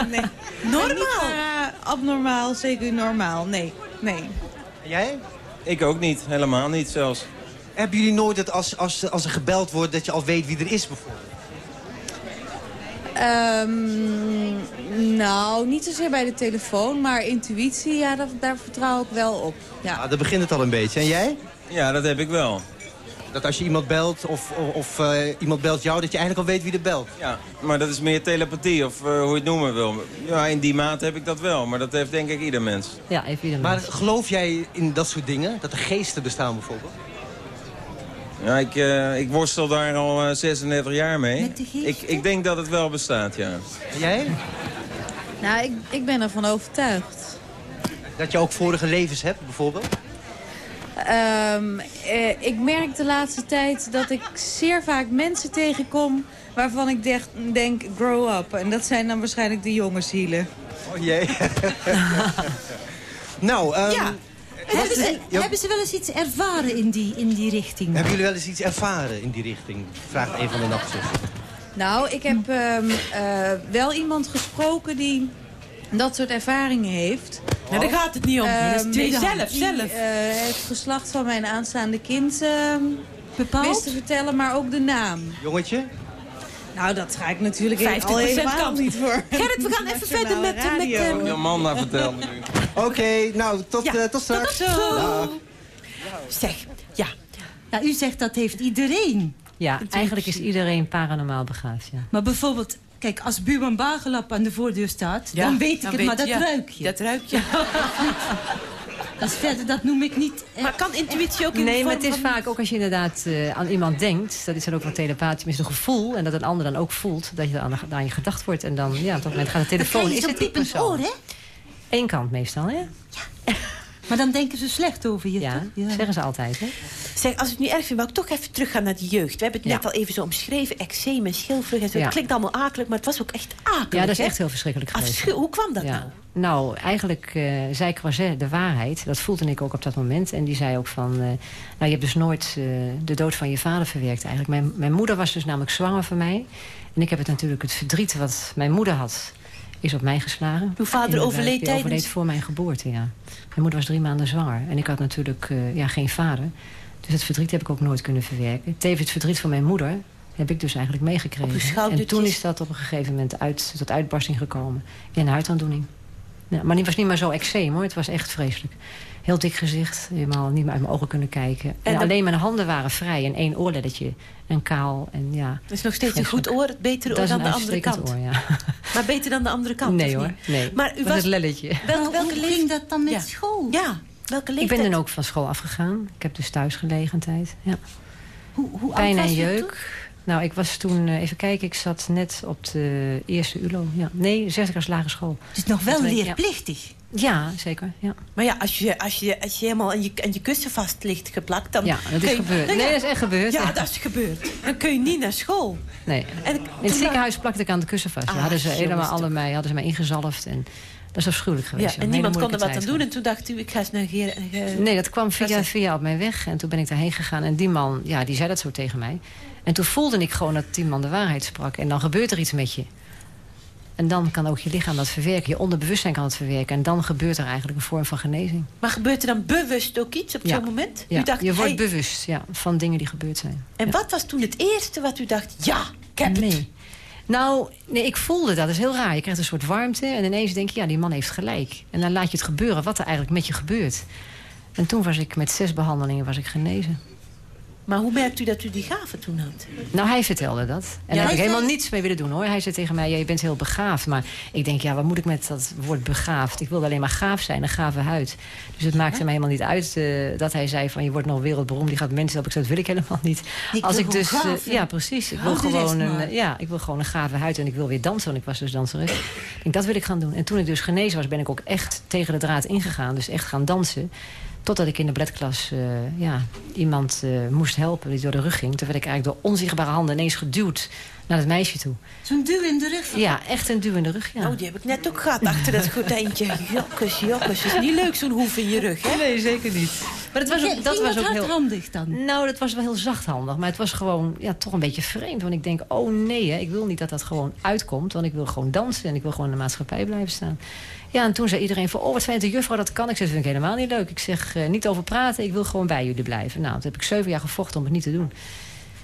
Nee. Normaal? Niet, eh, abnormaal, zeker normaal. Nee, nee. En jij? Ik ook niet, helemaal niet zelfs. Hebben jullie nooit dat als, als, als er gebeld wordt dat je al weet wie er is bijvoorbeeld? Ehm, nou, niet zozeer bij de telefoon, maar intuïtie, ja, dat, daar vertrouw ik wel op. Ja. Ja, daar begint het al een beetje. En jij? Ja, dat heb ik wel. Dat als je iemand belt of, of, of, eh, iemand belt jou, dat je eigenlijk al weet wie er belt. Ja, maar dat is meer telepathie of eh, hoe je het noemen wil. Ja, in die mate heb ik dat wel, maar dat heeft denk ik ieder mens. Ja, even ieder Maar mens. geloof jij in dat soort dingen? Dat er geesten bestaan bijvoorbeeld? Ja, ik, eh, ik worstel daar al eh, 36 jaar mee. Met de geesten? Ik, ik denk dat het wel bestaat, ja. En jij? Nou, ik, ik ben ervan overtuigd. Dat je ook vorige levens hebt bijvoorbeeld? Ehm, eh, ik merk de laatste tijd dat ik zeer vaak mensen tegenkom... waarvan ik denk, denk grow up. En dat zijn dan waarschijnlijk de jonge zielen. Oh jee. nou, ehm, Ja. Hebben ze, Ja. hebben ze wel eens iets ervaren in die, in die richting? hebben jullie wel eens iets ervaren in die richting? Vraagt een van de nachtzussen. Nou, ik heb ehm, eh, wel iemand gesproken die dat soort ervaringen heeft. Nou, daar gaat het niet om. Die- zelf, die, zelf. eh, het geslacht van mijn aanstaande kind ehm Bepaald? wist te vertellen, maar ook de naam. Jongetje? Nou, dat ga ik natuurlijk 50% al helemaal kans. niet voor. Gerrit, we gaan even verder met... eh, met Radio. eh, Amanda vertelde nu. Oké, nou, tot, Ja, eh, tot straks. tot zo. Zeg, ja. Nou, u zegt dat heeft iedereen. Ja, eigenlijk is iedereen paranormaal begaafd, ja. Maar bijvoorbeeld, kijk, als buurman Bagelap aan de voordeur staat... Ja, dan weet ik dan het, weet maar dat ja. ruik je. Dat ruik je. Dat, is verder, dat noem ik niet... eh, Maar kan intuïtie ook in de Nee, maar het is van- vaak ook als je inderdaad eh, aan iemand denkt... dat is dan ook wat telepathisch, is een gevoel... en dat een ander dan ook voelt dat je aan, de- aan je gedacht wordt. En dan, ja, op dat moment gaat de telefoon. Is het die persoon? oor, hè? Eén kant meestal, hè? Maar dan denken ze slecht over je, Ja, toch? zeggen ze altijd, hè? Zeg, als ik het nu erg vind, wou ik toch even teruggaan naar die jeugd. We hebben het net Ja. al even zo omschreven. Eczeem en schilfrug en zo. Ja. Het klinkt allemaal akelig, maar het was ook echt akelig. Ja, dat is hè? echt heel verschrikkelijk geweest. Hoe kwam dat ja. nou? Nou, eigenlijk eh, zei Croiset de waarheid. Dat voelde ik ook op dat moment. En die zei ook van... eh, nou, je hebt dus nooit eh, de dood van je vader verwerkt eigenlijk. Mijn, mijn moeder was dus namelijk zwanger van mij. En ik heb het natuurlijk het verdriet wat mijn moeder had... is op mij geslagen. Uw vader overleed tijdens- overleed voor mijn geboorte, ja. Mijn moeder was drie maanden zwanger. En ik had natuurlijk eh, ja, geen vader. Dus het verdriet heb ik ook nooit kunnen verwerken. Tevens het verdriet van mijn moeder heb ik dus eigenlijk meegekregen. En toen is dat op een gegeven moment uit, tot uitbarsting gekomen. In een hartaandoening. Ja, maar die was niet meer zo extreem hoor. Het was echt vreselijk. Heel dik gezicht, helemaal niet meer uit mijn ogen kunnen kijken. En, alleen mijn handen waren vrij en één oorlelletje. En kaal en ja. Dat is nog steeds een goed oor, het betere oor dan de andere kant. oor, ja. Maar beter dan de andere kant, Nee hoor, niet? nee. Maar u Dat was... het lelletje. Welke, welke hoe leeftijd? ging dat dan met Ja. school? Ja, welke Ik leeftijd? ben dan ook van school afgegaan. Ik heb dus thuis gelegen een tijd. Ja. Hoe, hoe oud Pijn was en je jeuk. Nou, ik was toen, eh, even kijken, ik zat net op de eerste ULO. Ja. Nee, zesde klas lagere school. Het is nog wel ik, ja. Ja, zeker. Ja, Maar ja, als je, als je, als je helemaal aan je, aan je kussen vast ligt geplakt... Dan ja dat is je- gebeurd. Nou Nee, dat is echt gebeurd. Ja, dat is gebeurd. Dan kun je niet naar school. Nee. En In het ziekenhuis plakte ik aan de kussen vast. Ah, hadden ze helemaal toch. allemaal, hadden ze mij ingezalfd. En dat is afschuwelijk geweest. Ja, en niemand kon er wat aan doen. En toen dacht u, ik ga eens naar... Eh, Nee, dat kwam via, via op mijn weg. En toen ben ik daarheen gegaan. En die man, ja, die zei dat zo tegen mij. En toen voelde ik gewoon dat die man de waarheid sprak. En dan gebeurt er iets met je. En dan kan ook je lichaam dat verwerken. Je onderbewustzijn kan het verwerken. En dan gebeurt er eigenlijk een vorm van genezing. Maar gebeurt er dan bewust ook iets op Ja. zo'n moment? Ja, U dacht, je wordt hey, bewust ja, van dingen die gebeurd zijn. En Ja. wat was toen het eerste wat u dacht... Ja, ik heb het. Nou, nee, ik voelde dat. Dat is heel raar. Je krijgt een soort warmte en ineens denk je, ja, die man heeft gelijk. En dan laat je het gebeuren wat er eigenlijk met je gebeurt. En toen was ik met zes behandelingen was ik genezen. Maar hoe merkt u dat u die gave toen had? Nou, hij vertelde dat. En daar heb ik helemaal niets mee willen doen hoor. Hij zei tegen mij, ja, je bent heel begaafd. Maar ik denk, ja, wat moet ik met dat woord begaafd? Ik wilde alleen maar gaaf zijn, een gave huid. Dus het maakte me helemaal niet uit eh, dat hij zei van... je wordt nog wereldberoemd, je gaat mensen helpen. Ik zei, dat wil ik helemaal niet. Ik Als wil ik dus, eh, gaaf ja, precies. Ik wil, gewoon een, eh, ja, ik wil gewoon een gave huid en ik wil weer dansen. Want ik was dus danseres. ik denk, dat wil ik gaan doen. En toen ik dus genezen was, ben ik ook echt tegen de draad ingegaan. Dus echt gaan dansen. Totdat ik in de balletklas eh, ja, iemand eh, moest helpen die door de rug ging. Toen werd ik eigenlijk door onzichtbare handen ineens geduwd naar het meisje toe. Zo'n duw in de rug. Ja, echt een duw in de rug. Ja. Oh, die heb ik net ook gehad achter dat gordijntje. Jokkes, jokkes. is niet leuk zo'n hoef in je rug, hè? Nee, zeker niet. Maar dat was ook, dat was ook heel... hardhandig dan? Nou, dat was wel heel zachthandig. Maar het was gewoon ja, toch een beetje vreemd. Want ik denk, oh nee, hè, ik wil niet dat dat gewoon uitkomt. Want ik wil gewoon dansen en ik wil gewoon in de maatschappij blijven staan. Ja, en toen zei iedereen van, oh wat fijn dat de juffrouw dat kan. Ik zeg, dat vind ik helemaal niet leuk. Ik zeg, eh, niet over praten, ik wil gewoon bij jullie blijven. Nou, toen heb ik zeven jaar gevochten om het niet te doen.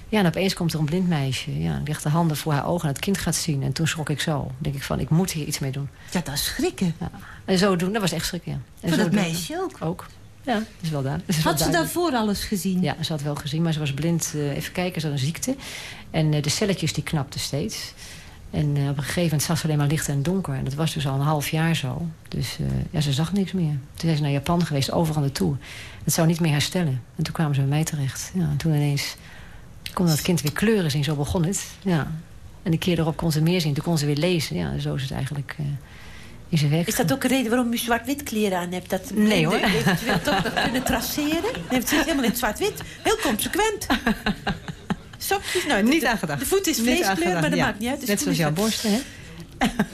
Ja, en opeens komt er een blind meisje. Ja, legt de handen voor haar ogen en het kind gaat zien. En toen schrok ik zo. Dan denk ik van, ik moet hier iets mee doen. Ja, dat is schrikken. Ja. En zo doen, dat was echt schrik, ja. En Voor zo dat doen- meisje ook. Ook. Ja, dat is wel daar. is wel Had ze daarvoor alles gezien? Ja, ze had wel gezien, maar ze was blind. eh, even kijken, ze had een ziekte. En eh, de celletjes die knapten steeds. En eh, op een gegeven moment zag ze alleen maar licht en donker. En dat was dus al een half jaar zo. Dus ja, ze zag niks meer. Toen is ze naar Japan geweest, overal naartoe. Het zou niet meer herstellen. En toen kwamen ze bij mij terecht. Ja, en toen ineens kon dat kind weer kleuren zien. Zo begon het. Ja. En de keer erop kon ze meer zien. Toen kon ze weer lezen. Ja, zo is het eigenlijk eh, in zijn werk. Is dat ook een reden waarom u zwart-wit kleren aan hebt? Dat Nee, hoor. eventueel toch kunnen traceren? Nee, het zit helemaal in zwart-wit. Heel consequent. Sokjes, nou, Niet de, aan gedacht. De voet is vleeskleur, maar dat ja. maakt niet uit. De Net zoals jouw borsten, hè?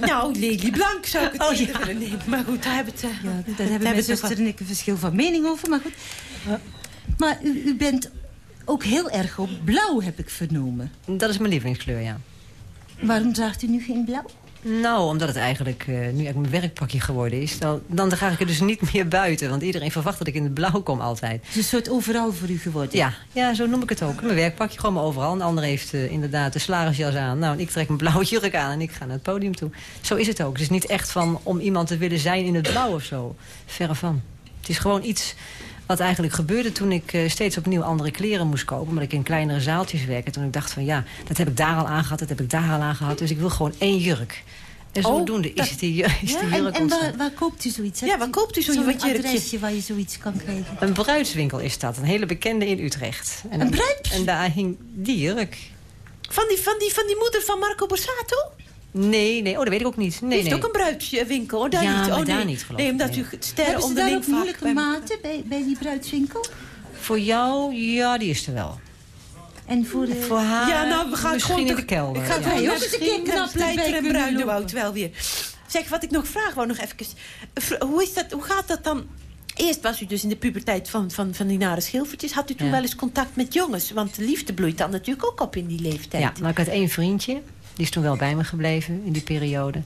Nou, lelieblank zou ik het Oh, ja. willen nemen. Maar goed, daar hebben we het... eh, Ja, daar hebben we mijn zuster en ik een verschil van mening over. Maar goed. Maar u, u bent ook heel erg op blauw, heb ik vernomen. Dat is mijn lievelingskleur, ja. Waarom draagt u nu geen blauw? Nou, omdat het eigenlijk eh, nu eigenlijk mijn werkpakje geworden is. Dan, dan draag ik het dus niet meer buiten. Want iedereen verwacht dat ik in het blauw kom altijd. Het is een soort overal voor u geworden. Ja, ja, zo noem ik het ook. Mijn werkpakje gewoon maar overal. Een ander heeft eh, inderdaad de salarisjas aan. Nou, en ik trek mijn blauwe jurk aan en ik ga naar het podium toe. Zo is het ook. Het is niet echt van om iemand te willen zijn in het blauw of zo. Verre van. Het is gewoon iets wat eigenlijk gebeurde toen ik eh, steeds opnieuw andere kleren moest kopen. Omdat ik in kleinere zaaltjes werkte. Toen ik dacht van ja, dat heb ik daar al aan gehad, dat heb ik daar al aan gehad. Dus ik wil gewoon één jurk. En Oh, zodoende is, die, is die En, jurk en ontstaan. waar, waar koopt u zoiets? Ja, waar koopt u Zo'n wat jurkje? adresje waar je zoiets kan krijgen. Een bruidswinkel is dat, een hele bekende in Utrecht. En Een bruids- En daar hing die jurk. Van die, van, die, van die moeder van Marco Borsato? Nee, nee, oh, dat weet ik ook niet. Nee, heeft nee. ook een bruidswinkel, hoor. Daar Ja, niet. maar oh, nee. daar niet, geloof Nee, ik, omdat nee. u sterren Hebben ze daar onderling ook moeilijke bij- maten bij, bij die bruidswinkel? Voor jou, ja, die is er wel. En voor de... Voor haar, Ja, nou, we gaan misschien gewoon in de kelder. Ik ga ja. gewoon Ja, ook eens een keer naar knap en lopen. wel weer. Zeg, wat ik nog vraag, wou nog even... Hoe, is dat, hoe gaat dat dan... Eerst was u dus in de puberteit van, van, van die nare schilfertjes. Had u toen Ja. wel eens contact met jongens? Want de liefde bloeit dan natuurlijk ook op in die leeftijd. Ja, maar ik had één vriendje. Die is toen wel bij me gebleven in die periode.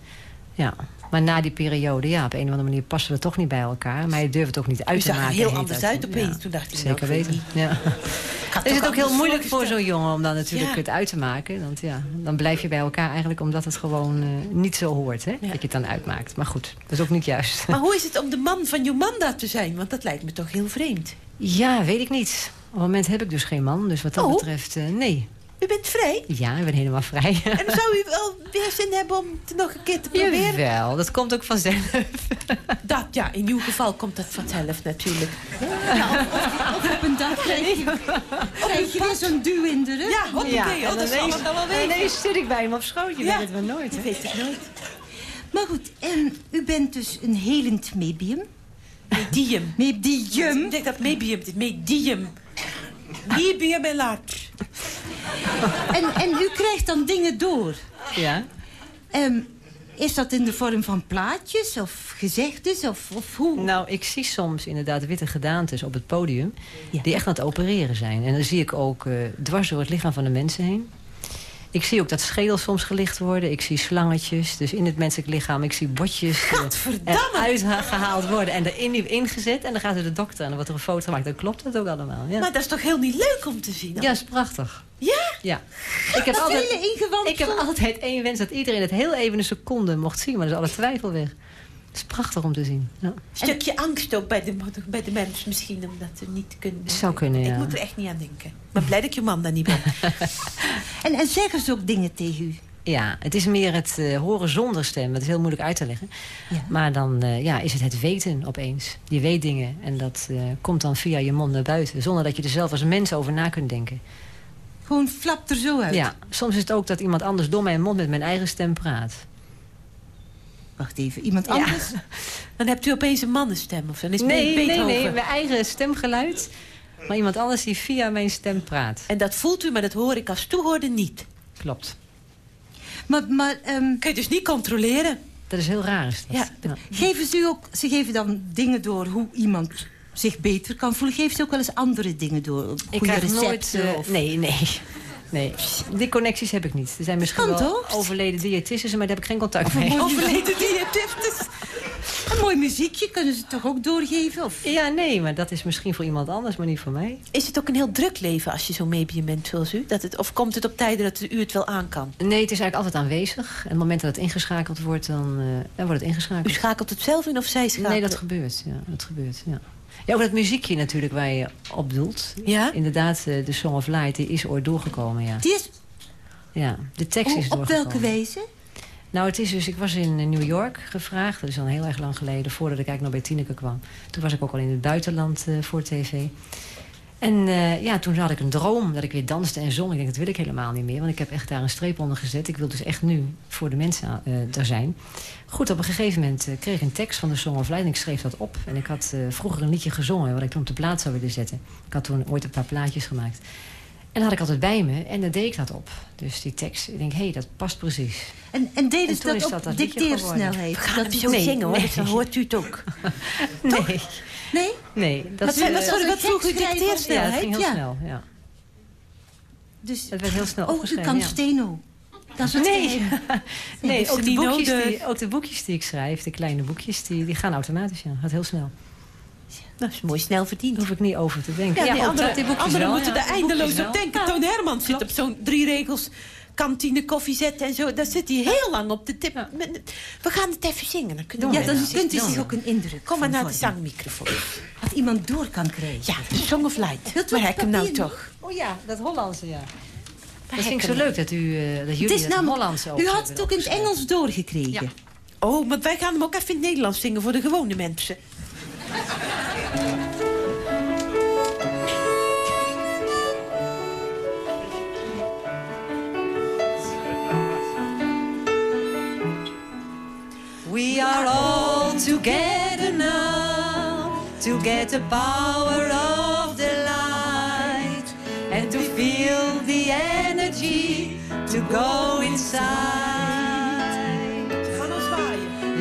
Ja, maar na die periode, ja, op een of andere manier passen we toch niet bij elkaar. Maar je durft het ook niet uit te zag er maken. heel anders uit opeens. Toen dacht ik, nou, Zeker weet weten, ja. Het is het ook heel moeilijk voor zo'n jongen om dan natuurlijk het uit te maken. Want ja, dan blijf je bij elkaar eigenlijk omdat het gewoon eh, niet zo hoort. Hè? Dat je het dan uitmaakt. Maar goed, dat is ook niet juist. Maar hoe is het om de man van Jomanda te zijn? Want dat lijkt me toch heel vreemd. Ja, weet ik niet. Op het moment heb ik dus geen man. Dus wat dat Oh. betreft, eh, nee. U bent vrij? Ja, ik ben helemaal vrij. En zou u wel weer zin hebben om het nog een keer te proberen? Jawel, dat komt ook vanzelf. Dat, ja, in uw geval komt dat vanzelf natuurlijk. Op een dag krijg je, krijg je weer zo'n duw in de rug. Ja, hoppakee, en oh, dat zal ineens- ik dan wel en weten. ineens zit ik bij hem op schoot. Je Ja. weet het maar nooit. Dat Hè? weet ik nooit. Maar goed, en u bent dus een helend medium. Medium. Medium. Ik denk dat medium, medium. En large. En, en u krijgt dan dingen door. Ja. Ehm, is dat in de vorm van plaatjes of gezegdes of, of hoe? Nou, ik zie soms inderdaad witte gedaantes op het podium... Ja. die echt aan het opereren zijn. En dan zie ik ook eh, dwars door het lichaam van de mensen heen. Ik zie ook dat schedels soms gelicht worden. Ik zie slangetjes, dus in het menselijk lichaam. Ik zie botjes eruit ha- gehaald worden en erin ingezet. En dan gaat er de dokter en dan wordt er een foto gemaakt. Dan klopt dat ook allemaal. Ja, Maar dat is toch heel niet leuk om te zien? ja is prachtig. Ja? Ja. Ik heb, Dat altijd, hele ik heb altijd één wens dat iedereen het heel even een seconde mocht zien. Maar dan is alle twijfel weg. Het is prachtig om te zien. Ja. Een stukje angst ook bij de, bij de mens misschien, omdat ze niet kunnen... Zou kunnen, ja. Ik moet er echt niet aan denken. Ben blij dat ik je man daar niet ben. En, en zeggen ze ook dingen tegen u? Ja, het is meer het eh, horen zonder stem. Dat is heel moeilijk uit te leggen. Ja. Maar dan eh, ja, is het het weten opeens. Je weet dingen en dat eh, komt dan via je mond naar buiten. Zonder dat je er zelf als mens over na kunt denken. Gewoon flapt er zo uit. Ja, soms is het ook dat iemand anders door mijn mond met mijn eigen stem praat. Wacht even, iemand Ja. anders? Dan hebt u opeens een mannenstem of. Dan is Nee, nee, nee, mijn eigen stemgeluid. Maar iemand anders die via mijn stem praat. En dat voelt u, maar dat hoor ik als toehoorder niet. Klopt. Maar, maar ehm, Kun je dus niet controleren. Dat is heel raar. Is dat. Ja. geven ze u ook... Ze geven dan dingen door hoe iemand zich beter kan voelen. Geven ze ook wel eens andere dingen door? Ik Goede krijg recepten? nooit... eh, of... Nee, nee. Nee, die connecties heb ik niet. Er zijn misschien wel overleden diëtisten, maar daar heb ik geen contact mee. Overleden diëtistes. Een mooi muziekje kunnen ze toch ook doorgeven? Of... Ja, nee, maar dat is misschien voor iemand anders, maar niet voor mij. Is het ook een heel druk leven als je zo'n medium bent zoals u? Dat het, of komt het op tijden dat u het wel aan kan? Nee, het is eigenlijk altijd aanwezig. En op het moment dat het ingeschakeld wordt, dan, eh, dan wordt het U ingeschakeld. schakelt het zelf in of zij schakelt? Nee, dat gebeurt. Ja, dat gebeurt, ja. Ja, ook dat muziekje natuurlijk waar je op doelt. Ja? Inderdaad, eh, de Song of Light, die is ooit doorgekomen, ja. Die is, ja de tekst is op doorgekomen. welke wijze? Nou, het is dus, ik was in eh, New York gevraagd. Dat is al heel erg lang geleden, voordat ik eigenlijk nog bij Tineke kwam. Toen was ik ook al in het buitenland eh, voor tv. En eh, ja, toen had ik een droom dat ik weer danste en zong. Ik denk, dat wil ik helemaal niet meer. Want ik heb echt daar een streep onder gezet. Ik wil dus echt nu voor de mensen eh er zijn. Goed, op een gegeven moment eh, kreeg ik een tekst van de Song of Light. En ik schreef dat op. En ik had vroeger een liedje gezongen, wat ik toen op de plaat zou willen zetten. Ik had toen ooit een paar plaatjes gemaakt. En dat had ik altijd bij me en daar deed ik dat op. Dus die tekst, ik denk, hé, hey, dat past precies. En, en deden En ze toen dat is op dat dat dicteersnelheid? Dat hem zo Nee, zingen hoor, nee. dus dan hoort u het ook. Nee, Nee? nee. Dat Wat, is, wat, eh, sorry, wat vroeg u ja, het ging heel Ja. snel, ja. Dus, Het werd heel snel oh, u kan ja. steno. Dat is het Nee, nee heeft ook, de boekjes die, ook de boekjes die ik schrijf, de kleine boekjes, die, die gaan automatisch. Ja. Gaat heel snel. Dat is mooi snel verdiend. Daar hoef ik niet over te denken. Ja, nee, ook anderen wel, moeten ja, er eindeloos op denken. Toon Hermans zit op zo'n drie regels kantine koffie zetten en zo. Daar zit hij heel lang op de tip. We gaan het even zingen. Dan kunnen Ja, dan kunt u zich ook een indruk Kom maar naar de zangmicrofoon. Dat iemand door kan krijgen. Ja, de Song of Light. Wilt u hem nou toch? Oh ja, dat Hollandse, ja. Waar Dat vind ik zo leuk dat, u, eh, dat Het jullie is dat namelijk, Hollandse ook u had het ook in het. Engels doorgekregen. Oh, want wij gaan hem ook even in het Nederlands zingen voor de gewone mensen. We are all together now to get the power of the light and to feel the energy to go inside.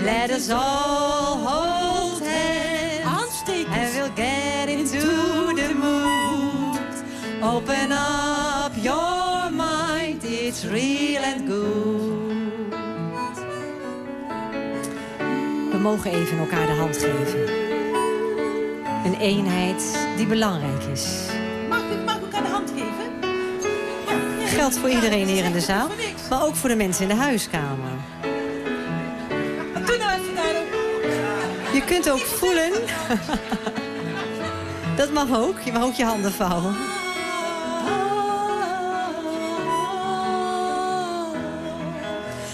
Let us all hold hands and we'll get into the mood. Open up mogen even elkaar de hand geven. Een eenheid die belangrijk is. Mag ik, mag ik elkaar de hand geldt voor iedereen hier in de zaal. Maar ook voor de mensen in de huiskamer. Doe nou even daarop. Je kunt ook voelen... Dat mag ook. Je mag ook je handen vouwen.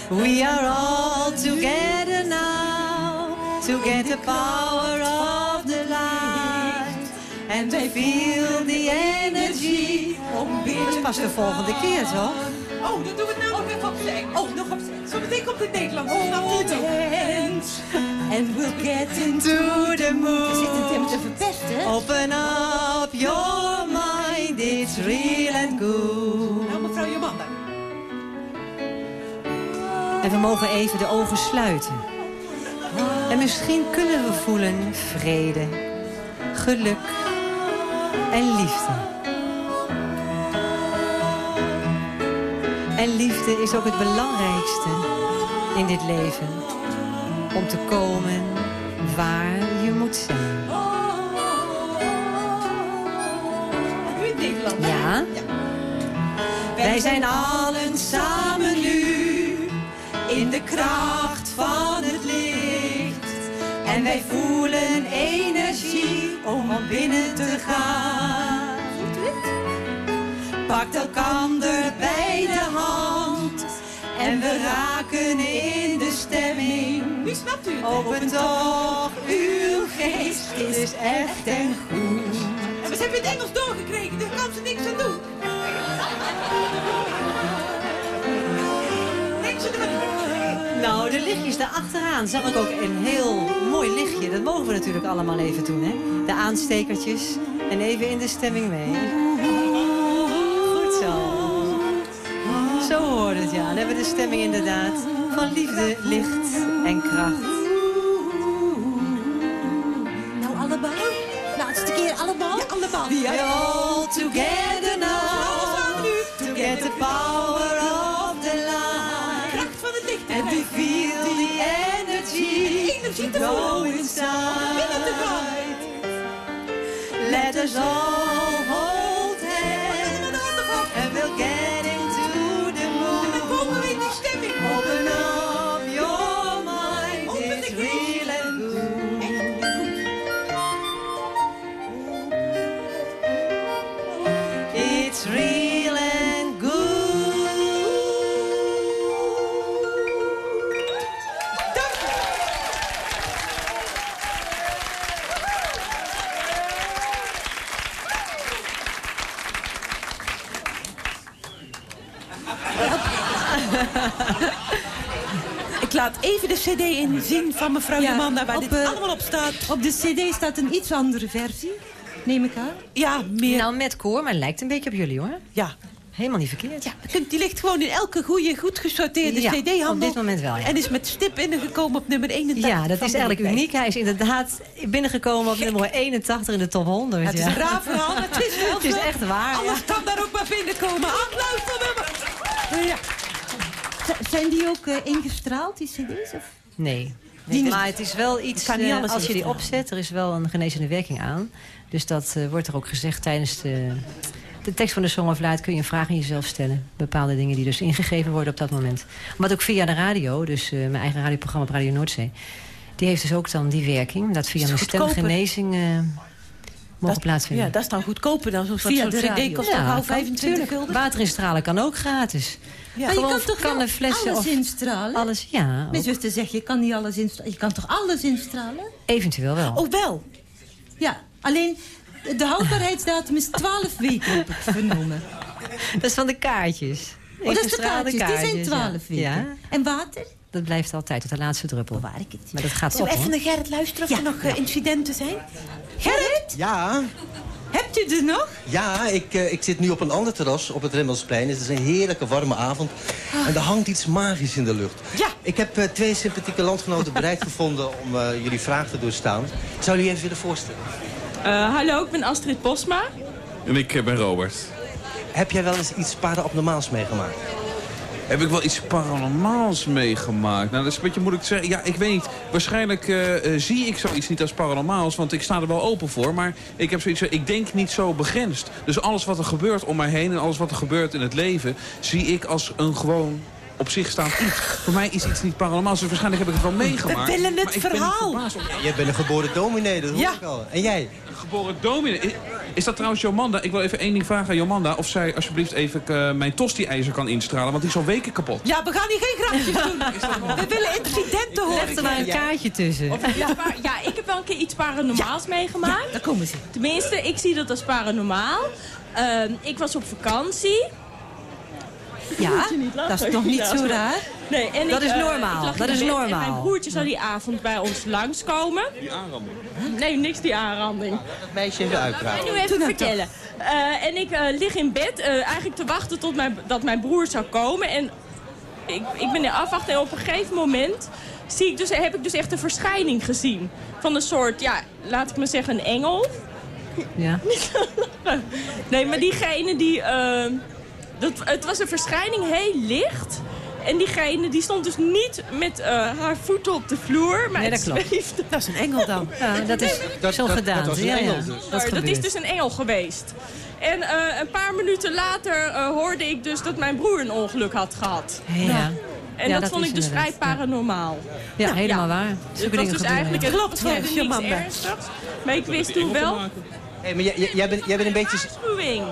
We are all together to get the power of the light. And we feel the energy. Dat is pas de volgende keer, toch? Oh, dan doen we het nou nog even opzij. Oh, nog opzij. Zometeen komt het Nederlands. Oh, het ook? And we'll get into the mood. We zitten hem te verpesten. Open up your mind, it's real and good. Nou, mevrouw Jomanda. En we mogen even de ogen sluiten. En misschien kunnen we voelen vrede, geluk en liefde. En liefde is ook het belangrijkste in dit leven. Om te komen waar je moet zijn. Ja? Wij zijn allen samen nu in de kracht van. En wij voelen energie om binnen te gaan. Pakt elkander bij de hand en we raken in de stemming. Nu snapt u het. Open toch uw geest, het is echt en goed. En we hebben het Engels doorgekregen, daar kan ze niks aan doen. Nou, de lichtjes daar achteraan zag ik ook een heel mooi lichtje. Dat mogen we natuurlijk allemaal even doen, hè? De aanstekertjes. En even in de stemming mee. Goed zo. Zo hoort het, ja. Dan hebben we de stemming inderdaad van liefde, licht en kracht. Nou, allemaal. Laatste keer allemaal. Ja, allemaal. We are all together go inside. Let us all hold hands and we'll get into cd in zien van mevrouw Ja, Jomanda, waar op, dit eh, allemaal op staat. Op de cd staat een iets andere versie, neem ik aan. Ja, meer. Nou, met koor, maar lijkt een beetje op jullie hoor. ja. Helemaal niet verkeerd. Ja, die ligt gewoon in elke goede, goed gesorteerde Ja, cd-handel. op dit moment wel, ja. En is met stip binnengekomen op nummer 81. Ja, dat is eigenlijk uniek. Hij is inderdaad binnengekomen op nummer 81 in de top 100. Het is ja. een raar verhaal, het is wel Het is echt waar, Alles ja. kan daar ook maar binnenkomen. Applaus voor hem. Ja. Zijn die ook eh, ingestraald, die cd's? Of? Nee. Die maar het is wel iets, kan niet eh, alles als je die opzet, er is wel een genezende werking aan. Dus dat eh, wordt er ook gezegd tijdens de, de tekst van de Song of Light... kun je een vraag aan jezelf stellen. Bepaalde dingen die dus ingegeven worden op dat moment. Maar ook via de radio, dus eh, mijn eigen radioprogramma op Radio Noordzee... die heeft dus ook dan die werking. Dat via mijn stemgenezing eh mogen plaatsvinden. Ja, dat is dan goedkoper dan zo'n cd kost al kan, 25 tuurlijk. gulden? Water instralen kan ook gratis. Ja. Maar je kan toch wel flessen alles of instralen? Alles, ja. Mijn ook. zuster zegt, je kan niet alles instralen. Je kan toch alles instralen? Eventueel wel. Oh, wel. Ja, alleen de houdbaarheidsdatum is 12 weken, heb ik vernomen. Dat is van de kaartjes. Oh, dat is de kaartjes, die zijn ja. 12 weken. Ja, En water? Dat blijft altijd tot de laatste druppel. Waar ik het. Maar dat gaat Zullen op, even naar Gerrit luisteren of Ja. er nog eh, incidenten zijn? Gerrit, Ja, hebt u er nog? ja ik, eh, ik zit nu op een ander terras op het Remmelsplein. Het is een heerlijke warme avond. En er hangt iets magisch in de lucht. Ja. Ik heb eh, twee sympathieke landgenoten bereid gevonden om eh, jullie vraag te doorstaan. Zou jullie even willen voorstellen? Eh, hallo, ik ben Astrid Posma. En ik ben Robert. Heb jij wel eens iets paraabnormaals meegemaakt? Heb ik wel iets paranormaals meegemaakt? Nou, dat is een beetje moeilijk te zeggen. Ja, ik weet niet. Waarschijnlijk eh, eh, zie ik zoiets niet als paranormaals, want ik sta er wel open voor. Maar ik heb zoiets, ik denk niet zo begrensd. Dus alles wat er gebeurt om mij heen en alles wat er gebeurt in het leven... zie ik als een gewoon op zich staand iets. Voor mij is iets niet paranormaals, dus waarschijnlijk heb ik het wel meegemaakt. We willen het ben verhaal. om- Jij bent een geboren dominee, dat hoor Ja. ik al. En jij? Geboren dominee. Is, is dat trouwens Jomanda? Ik wil even één ding vragen aan Jomanda. Of zij alsjeblieft even eh, mijn tosti-ijzer kan instralen. Want die is al weken kapot. Ja, we gaan hier geen grapjes doen. We willen incidenten horen. Leg er maar een kaartje tussen. Ja, ik heb wel een keer iets paranormaals meegemaakt. Daar komen ze. Tenminste, ik zie dat als paranormaal. Ehm, ik was op vakantie. Ja, dat is nog niet Ja, zo raar. Nee, en Dat ik, is eh, normaal, dat in is En normaal. mijn broertje zou die avond bij ons langskomen. Die aanranding. Nee, niks die aanranding. Dat meisje Ik uitpraten. ga nu even vertellen. Eh, en ik eh, lig in bed, eh, eigenlijk te wachten tot mijn, dat mijn broer zou komen. En ik, ik ben er afwachten en op een gegeven moment zie ik dus, heb ik dus echt een verschijning gezien. Van een soort, ja, laat ik maar zeggen, een engel. Ja. Nee, maar diegene die... dat, het was een verschijning heel licht. En diegene die stond dus niet met eh, haar voeten op de vloer. Maar Nee, dat klopt. zweefde. Dat is een engel dan. Ja, dat is Dat- zo dat- gedaan. dat was een ja, engel ja. dus. Dat, dat is dus een engel geweest. En eh, een paar minuten later eh, hoorde ik dus dat mijn broer een ongeluk had gehad. Ja. En Ja, dat, dat vond ik dus vrij ja. paranormaal. Ja, helemaal waar. Het Zulke was dus gebeuren. eigenlijk het Klopt, ja, Jomanda. ernstigs. Maar ik wist toen wel... Hey, maar jij, jij- jij, bent, jij bent een beetje, Waarschuwing.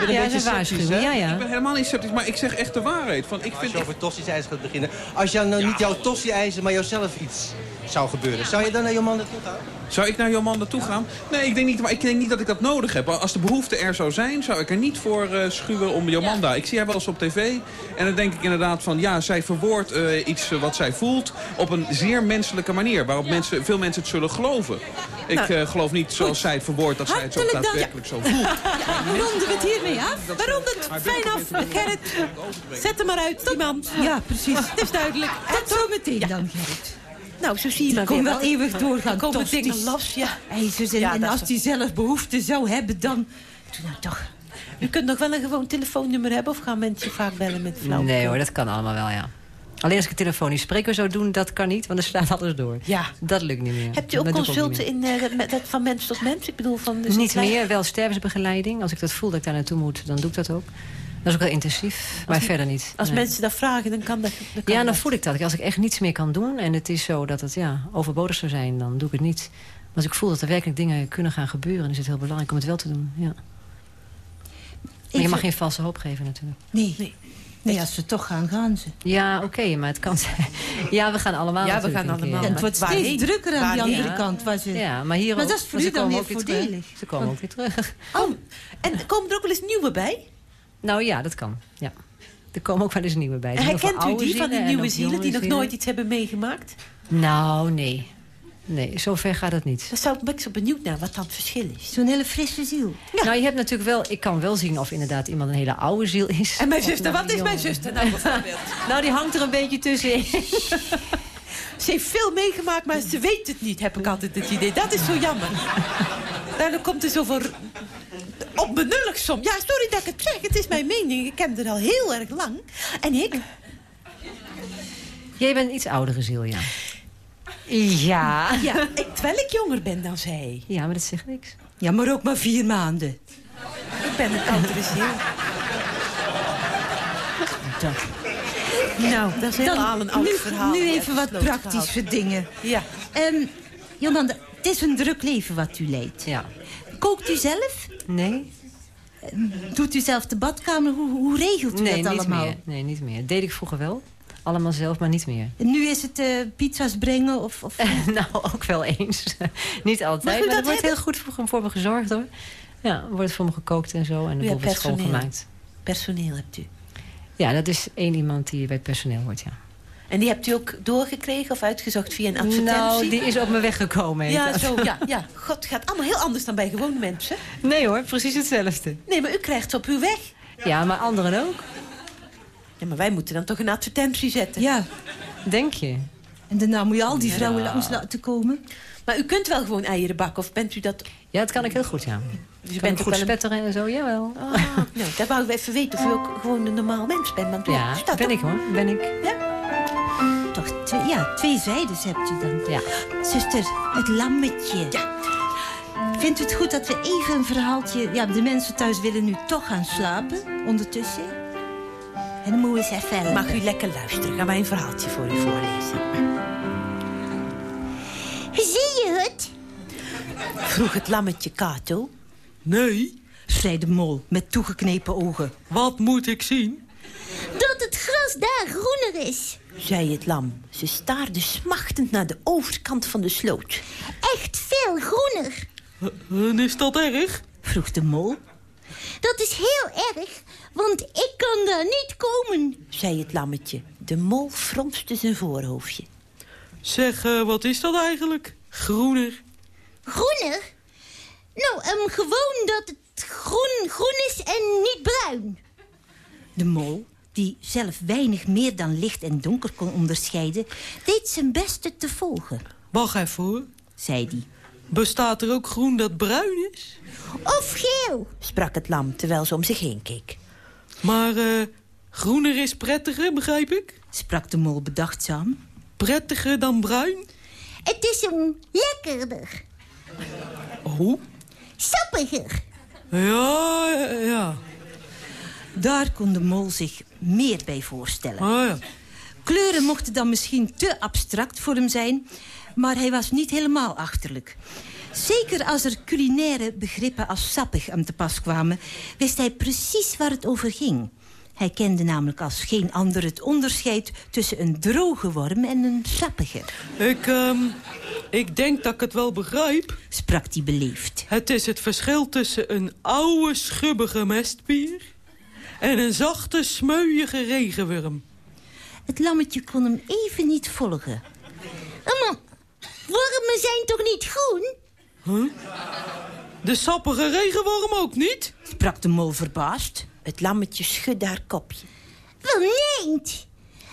Jij Ja, beetje dat is een sceptisch, waarschuwing. hè? Ja, Ik ja. ben helemaal niet sceptisch, maar ik zeg echt de waarheid. Van, ik Als vind je over tosti-ijzer gaat beginnen. Als jou nou niet jouw tosti-ijzer, maar jouzelf iets zou gebeuren. Zou je dan naar je man naartoe gaan? Zou ik naar Joman naartoe gaan? Nee, ik denk niet, maar ik denk niet dat ik dat nodig heb. Als de behoefte er zou zijn, zou ik er niet voor eh, schuwen om Jomanda. Ik zie haar wel eens op tv en dan denk ik inderdaad van... ja, zij verwoordt eh, iets eh, wat zij voelt op een zeer menselijke manier... waarop mensen, veel mensen het zullen geloven. Ik Nou, eh, geloof niet zoals zij het verwoordt dat zij het zo daadwerkelijk zo voelt. Ja, ronden we het hiermee af? We ronden het fijn af. Gerrit, zet hem maar uit, die man. Ja, precies. Het is duidelijk. Tot zometeen dan, Gerrit. Nou, zo zie je Die maar kon weer. wel eeuwig doorgaan. komen dingen los, ja. ijzers en, Ja, en als hij zelf behoefte zou hebben, dan... Doe nou toch. U kunt nog wel een gewoon telefoonnummer hebben... of gaan mensen vaak bellen met flauw? Nee hoor, dat kan allemaal wel, ja. Alleen als ik telefonisch spreker zou doen, dat kan niet, want dan slaat alles door. Ja. Dat lukt niet meer. Hebt u ook consulten in, eh, dat, dat van mens tot mens? Ik bedoel, van... dus Niet meer, wel stervensbegeleiding. Als ik dat voel dat ik daar naartoe moet, dan doe ik dat ook. Dat is ook wel intensief, maar verder niet. Als Nee. mensen dat vragen, dan kan dat... Dan kan Ja, dan dat. voel ik dat. Als ik echt niets meer kan doen en het is zo dat het ja, overbodig zou zijn, dan doe ik het niet. Maar als ik voel dat er werkelijk dingen kunnen gaan gebeuren, dan is het heel belangrijk om het wel te doen. Ja. Maar je mag geen valse hoop geven natuurlijk. Nee. nee. als ze toch gaan, gaan ze. Ja, oké, maar het kan zijn. Ja, we gaan allemaal Ja, we gaan allemaal. En het wordt steeds drukker aan die andere Ja. kant. Waar ze... Ja, maar hier Maar ook. dat is voor u dan komen weer ook weer terug. voordelig. Ze komen ook weer terug. Oh, en komen er ook wel eens nieuwe bij? Nou ja, dat kan. Ja. Er komen ook wel eens nieuwe bij. En herkent u die van en nieuwe zielen... die nog nooit iets hebben meegemaakt? Nou, nee. Nee, zover gaat het niet. Daar zou ik ben ik zo benieuwd naar wat dan het verschil is. Zo'n hele frisse ziel. Nou, je hebt natuurlijk wel... Ik kan wel zien of inderdaad iemand een hele oude ziel is. En mijn zuster, wat is mijn zuster nou bijvoorbeeld? Nou, die hangt er een beetje tussenin. Ze heeft veel meegemaakt, maar ze weet het niet, heb ik altijd het idee. Dat is zo jammer. Daardoor komt er zoveel onbenullig soms. Ja, sorry dat ik het zeg, het is mijn mening. Ik ken haar al heel erg lang. En ik? Jij bent een iets oudere ziel, ja. Ja. Ja, ik, terwijl ik jonger ben dan zij. Ja, maar dat zegt niks. Ja, maar ook maar vier maanden. Ik ben een oudere ziel. Nou, dat is helemaal een oud nu, verhaal. Nu even wat praktische dingen. Ja. Ehm Jolanda, het is een druk leven wat u leidt. Ja. Kookt u zelf? Nee? Doet u zelf de badkamer? Hoe, hoe regelt u Nee, dat niet allemaal? meer. Nee, niet meer. Dat deed ik vroeger wel. Allemaal zelf, maar niet meer. En nu is het eh, pizza's brengen of... of... nou, ook wel eens. niet altijd, maar dat er wordt hebben? heel goed voor, voor me gezorgd, hoor. Ja, er wordt voor me gekookt en zo. En de boel wordt personeel. schoongemaakt. Personeel hebt u. Ja, dat is één iemand die bij het personeel hoort, ja. En die hebt u ook doorgekregen of uitgezocht via een advertentie? Nou, die is op me weggekomen. Ja, zo, ja, ja. God, het gaat allemaal heel anders dan bij gewone mensen. Nee hoor, precies hetzelfde. Nee, maar u krijgt ze op uw weg. Ja, maar anderen ook. Ja, maar wij moeten dan toch een advertentie zetten. Ja. Denk je? En daarna moet je al die vrouwen langs laten komen. Maar u kunt wel gewoon eieren bakken, of bent u dat... Ja, dat kan ik heel goed, ja. Dus je bent goed spetteren en zo, jawel. Ah, nou, dat wou ik even weten of u ook gewoon een normaal mens bent. Want Ja, staat ben toch- ik hoor, ben ik. Toch twee, ja, twee zijdes hebt u dan. Ja. Zuster, het lammetje. Ja. Vindt u het goed dat we even een verhaaltje... Ja, de mensen thuis willen nu toch gaan slapen, ondertussen. En dan moeten we eens even... Mag u lekker luisteren. Gaan wij een verhaaltje voor u voorlezen. Zie je het? Vroeg het lammetje Kato. Nee, zei de mol met toegeknepen ogen. Wat moet ik zien? Dat het gras daar groener is. zei het lam. Ze staarde smachtend naar de overkant van de sloot. Echt veel groener, En is dat erg? vroeg de mol. Dat is heel erg, want ik kan daar niet komen. zei het lammetje. De mol fronste zijn voorhoofdje. Zeg, eh, wat is dat eigenlijk? Groener. Groener? Nou, ehm, gewoon dat het groen, groen is en niet bruin. De mol, die zelf weinig meer dan licht en donker kon onderscheiden... deed zijn best het te volgen, Wacht even hoor. zei hij. Bestaat er ook groen dat bruin is? Of geel, sprak het lam terwijl ze om zich heen keek. Maar eh, groener is prettiger, begrijp ik? sprak de mol bedachtzaam. Prettiger dan bruin? Het is een lekkerder, Oh? sappiger. Ja, ja, ja. Daar kon de mol zich meer bij voorstellen. Ah, ja. Kleuren mochten dan misschien te abstract voor hem zijn... maar hij was niet helemaal achterlijk. Zeker als er culinaire begrippen als sappig aan te pas kwamen... wist hij precies waar het over ging. Hij kende namelijk als geen ander het onderscheid... tussen een droge worm en een sappige. Ik, ehm, ik denk dat ik het wel begrijp. Sprak hij beleefd. Het is het verschil tussen een oude, schubbige mestbier... en een zachte, smeuïge regenworm. Het lammetje kon hem even niet volgen. Maar wormen zijn toch niet groen? Huh? De sappige regenworm ook niet? Sprak de mol verbaasd. Het lammetje schudde haar kopje. Wel nee.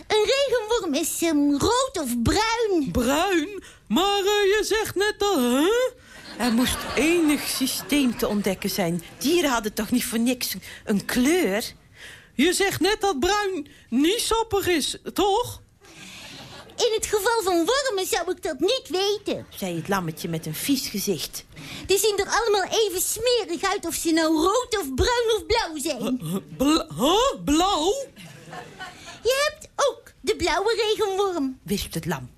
Een regenworm is ehm, rood of bruin. Bruin? Maar eh, je zegt net dat, hè? Er moest enig systeem te ontdekken zijn. Dieren hadden toch niet voor niks een kleur? Je zegt net dat bruin niet sappig is, toch? In het geval van wormen zou ik dat niet weten. zei het lammetje met een vies gezicht. Die zien er allemaal even smerig uit of ze nou rood of bruin of blauw zijn. Bla huh? Blauw? Je hebt ook de blauwe regenworm. Wist het lam.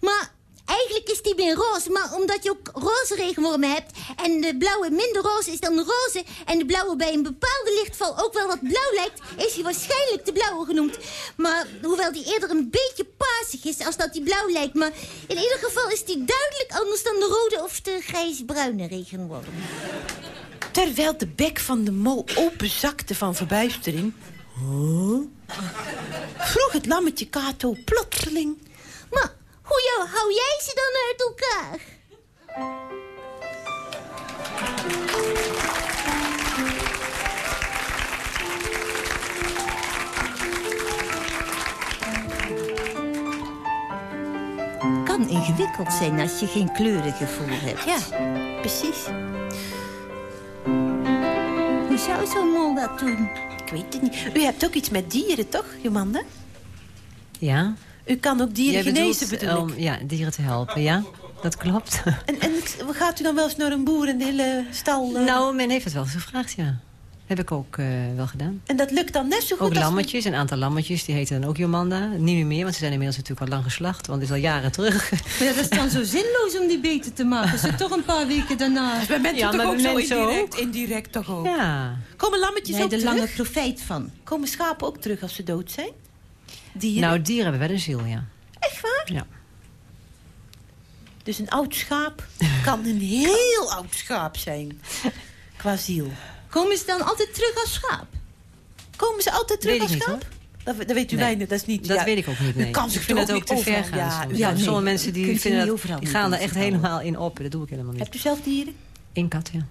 Maar eigenlijk is die meer roze. Maar omdat je ook roze regenwormen hebt... en de blauwe minder roze is dan de roze... en de blauwe bij een bepaalde lichtval ook wel wat blauw lijkt... is hij waarschijnlijk de blauwe genoemd. Maar hoewel die eerder een beetje paarsig is als dat die blauw lijkt... maar in ieder geval is die duidelijk anders dan de rode of de grijsbruine regenworm. Terwijl de bek van de mol openzakte van verbijstering... Huh? vroeg het lammetje Kato plotseling... Maar hoe hou jij ze dan uit elkaar? Kan ingewikkeld zijn als je geen kleurengevoel hebt. Ja, precies. Hoe zou zo'n mol dat doen? Ik weet het niet. U hebt ook iets met dieren, toch, Jomanda? Ja. U kan ook dieren Jij genezen, bedoelt, bedoel ik. om ja, dieren te helpen, ja. Dat klopt. En, en gaat u dan wel eens naar een boer en de hele stal... eh, Nou, men heeft het wel eens gevraagd, ja. Heb ik ook eh, wel gedaan. En dat lukt dan net zo goed Ook als... lammetjes, een aantal lammetjes, die heten dan ook Jomanda. Niet nu meer, want ze zijn inmiddels natuurlijk al lang geslacht. Want het is al jaren terug. Maar ja, dat is dan zo zinloos om die beter te maken. Ze toch een paar weken daarna... Bij mensen Ja, toch maar ook zo indirect, indirect toch ook? Ja. Komen lammetjes Nee, ook de terug? lange profijt van. Komen schapen ook terug als ze dood zijn? Dieren? Nou, dieren hebben wel een ziel, ja. Echt waar? Ja. Dus een oud schaap kan een heel oud schaap zijn. Qua ziel. Komen ze dan altijd terug als schaap? Komen ze altijd terug als niet, schaap? Dat, dat weet u Nee. weinig, dat is niet... Dat ja, weet ik ook niet, nee. Kan ik vind het ook te ver gaan. Ja, Sommige mensen die, vinden dat, die gaan er echt helemaal in op. Dat doe ik helemaal niet. Hebt u zelf dieren? Eén kat, ja.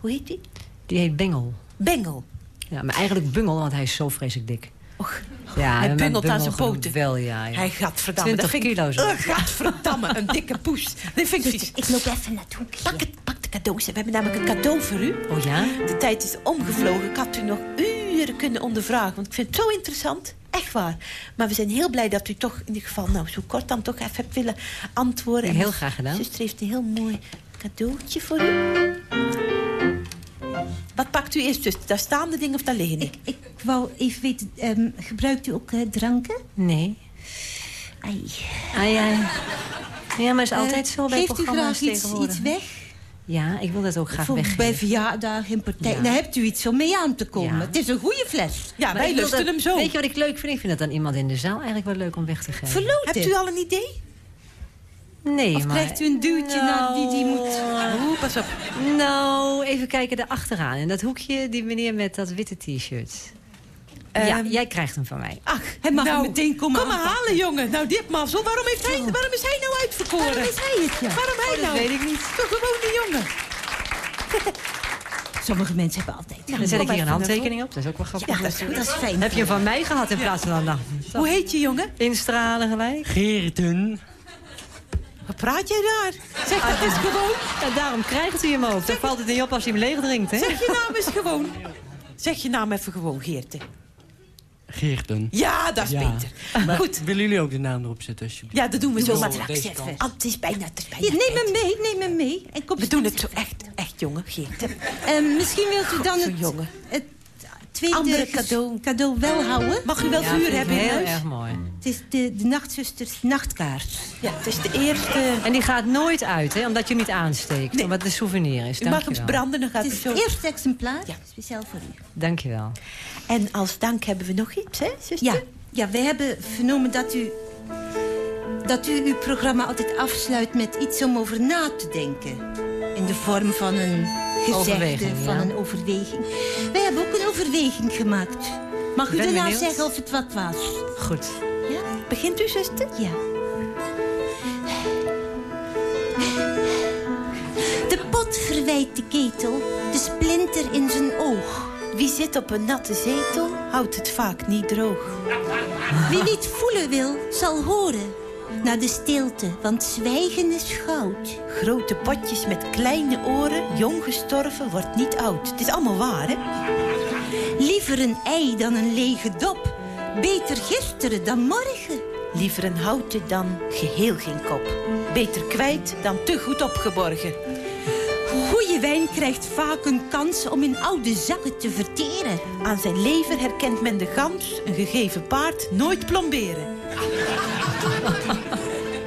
Hoe heet die? Die heet Bengel. Bengel. Ja, maar eigenlijk Bungel, want hij is zo vreselijk dik. Och, Ja, Hij bungelt aan zijn poten. Wel, ja. ja. Hij gaat verdamme. 20 dat vind ik, kilo zo. Uh, gadverdamme, een dikke poes. Dat vind ik vies. Ik loop even naar het hoekje. Pak, het, pak de cadeaus. We hebben namelijk een cadeau voor u. Oh ja? De tijd is omgevlogen. Ik had u nog uren kunnen ondervragen. Want ik vind het zo interessant. Echt waar. Maar we zijn heel blij dat u toch in ieder geval... nou, zo kort dan toch even hebt willen antwoorden. Heel graag gedaan. Zuster heeft een heel mooi cadeautje voor u. Wat pakt u eerst, zuster? Daar staan de dingen of daar liggen die? Ik wou even weten, ehm, gebruikt u ook eh, dranken? Nee. Ai. Ai, ai. Ja, maar is altijd Eh, zo bij Geeft u programma's graag iets, tegenwoordig. iets weg? Ja, ik wil dat ook graag weggeven. bij verjaardagen in partij. Ja. Daar hebt u iets om mee aan te komen. Ja. Het is een goede fles. Ja, Maar wij ik lusten dat- hem zo. Weet je wat ik leuk vind? Ik vind dat dan iemand in de zaal eigenlijk wel leuk om weg te geven. Verloten. Hebt u al een idee? Nee, Of maar... krijgt u een duwtje naar wie die moet... Oeh, pas op. Nou, even kijken daarachteraan. In dat hoekje, die meneer met dat witte t-shirt. ja, Ehm, jij krijgt hem van mij. Ach, Hij mag nou, hem meteen komen Kom maar aanpakken. halen, jongen. Nou, dit mazzel. Waarom, heeft hij, waarom is hij nou uitverkoren? Waarom is hij het, ja? Waarom hij Oh, dat nou? weet ik niet. Toch gewoon een jongen. Sommige mensen hebben altijd... Dan zet ik hier een handtekening op. Dat is ook wel grappig. Ja, dat is, dat is fijn. Heb je hem van mij gehad in plaats van dan Hoe heet je, jongen? instralen gelijk? Geerten. Wat praat jij daar? Zeg, dat is gewoon. En daarom krijgt hij hem ook. Dan valt het niet op als hij hem leeg drinkt, hè? Zeg je naam eens gewoon. Zeg je naam even gewoon, Geerte. Geerten. Ja, dat is Ja. beter. Maar Goed. Willen jullie ook de naam erop zetten, alsjeblieft? Ja, dat doen we zo. Oh, Maar. Ah, het is bijna, is bijna neem hem mee, neem hem mee. En kom We doen het zo echt, echt, jongen, Geerte. Ehm, misschien wilt u dan het, jongen. het tweede Andere cadeau. cadeau wel houden. Mag u wel Ja, vuur hebben in heel huis? erg mooi. Het is de, de nachtzusters nachtkaars. Ja, het is de eerste. En die gaat nooit uit, hè? Omdat je niet aansteekt. Nee. Omdat het een souvenir is. U mag hem branden, dan gaat Het het is zo. het eerste exemplaar, Ja. speciaal voor u. Dankjewel. En als dank hebben we nog iets, hè, zuster? Ja, ja, wij hebben vernomen dat u, dat u uw programma altijd afsluit met iets om over na te denken. In de vorm van een gezegde, van een overweging. Wij hebben ook een overweging gemaakt. Mag u daarna benieuwd. zeggen of het wat was? Goed. Ja? Begint u, zuster? Ja. De pot verwijt de ketel, de splinter in zijn oog. Wie zit op een natte zetel, houdt het vaak niet droog. Wie niet voelen wil, zal horen. Naar de stilte, want zwijgen is goud. Grote potjes met kleine oren, jong gestorven, wordt niet oud. Het is allemaal waar, hè? Liever een ei dan een lege dop. Beter gisteren dan morgen. Liever een houten dan geheel geen kop. Beter kwijt dan te goed opgeborgen. Goeie wijn krijgt vaak een kans om in oude zakken te verteren. Aan zijn lever herkent men de gans, een gegeven paard nooit plomberen.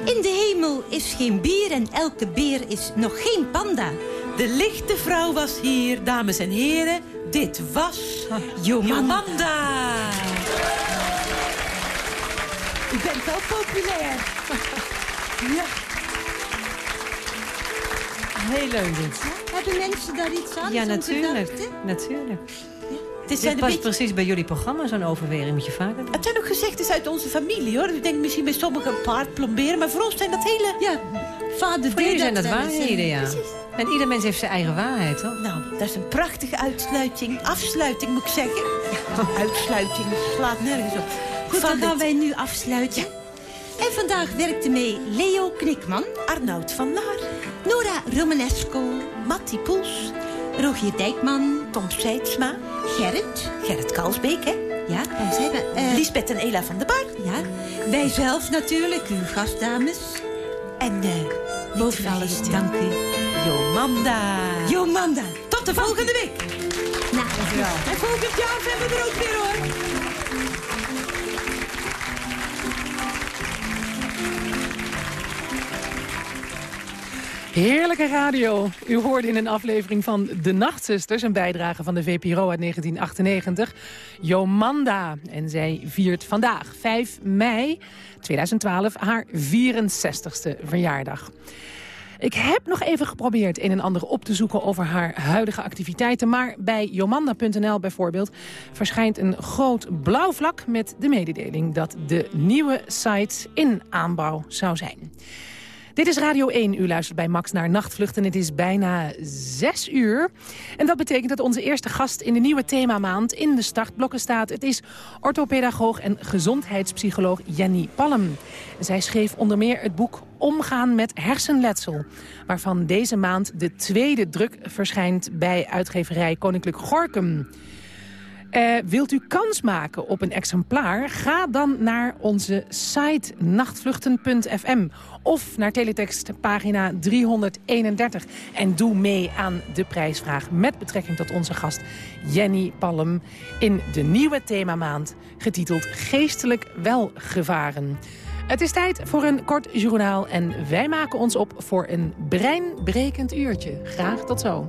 In de hemel is geen bier en elke beer is nog geen panda. De lichte vrouw was hier, dames en heren. Dit was Jomanda. U bent wel populair. Ja. Heel leuk dit. Hebben mensen daar iets aan? Ja, natuurlijk. gedachte? Natuurlijk. Het Dit zijn past beetje... precies bij jullie programma, zo'n overweging moet je vaker doen. Het zijn ook gezegdes uit onze familie, hoor. Ik denk misschien bij sommigen een paard plomberen, maar voor ons zijn dat hele... Ja, vader Voor jullie zijn dat waarheden, ja. Precies. En ieder mens heeft zijn eigen waarheid, toch? Nou, dat is een prachtige uitsluiting. Afsluiting, moet ik zeggen. Uitsluiting slaat nergens op. Goed, Van dan gaan dit- wij nu afsluiten. En vandaag werkte mee Leo Knikman, Arnoud van Laar, Nora Romanesco, Matti Poels, Rogier Dijkman, Tom Seidsma, Gerrit. Gerrit Kalsbeek, hè? Ja, dan zijn we... eh, Lisbeth en Ela van der Bar. ja, wij zelf natuurlijk, uw gastdames. En eh Boven alles, dank u. Jomanda. Jomanda. Tot de volgende week. Nou, En volgend jaar zijn we er ook weer, hoor. Heerlijke radio. U hoorde in een aflevering van De Nachtzusters... een bijdrage van de VPRO uit 1998. Jomanda. En zij viert vandaag, 5 mei 2012, haar 64ste verjaardag. Ik heb nog even geprobeerd een en ander op te zoeken over haar huidige activiteiten. Maar bij jomanda.nl bijvoorbeeld verschijnt een groot blauw vlak met de mededeling dat de nieuwe site in aanbouw zou zijn. Dit is Radio 1. U luistert bij Max naar Nachtvluchten. Het is bijna 6 uur. En dat betekent dat onze eerste gast in de nieuwe themamaand in de startblokken staat. Het is orthopedagoog en gezondheidspsycholoog Jenny Palm. Zij schreef onder meer het boek Omgaan met hersenletsel. Waarvan deze maand de tweede druk verschijnt bij uitgeverij Koninklijk Gorkum. Uh, wilt u kans maken op een exemplaar? Ga dan naar onze site nachtvluchten.fm of naar teletext pagina 331. En doe mee aan de prijsvraag met betrekking tot onze gast Jenny Palm... in de nieuwe themamaand getiteld Geestelijk Welgevaren. Het is tijd voor een kort journaal en wij maken ons op voor een breinbrekend uurtje. Graag tot zo.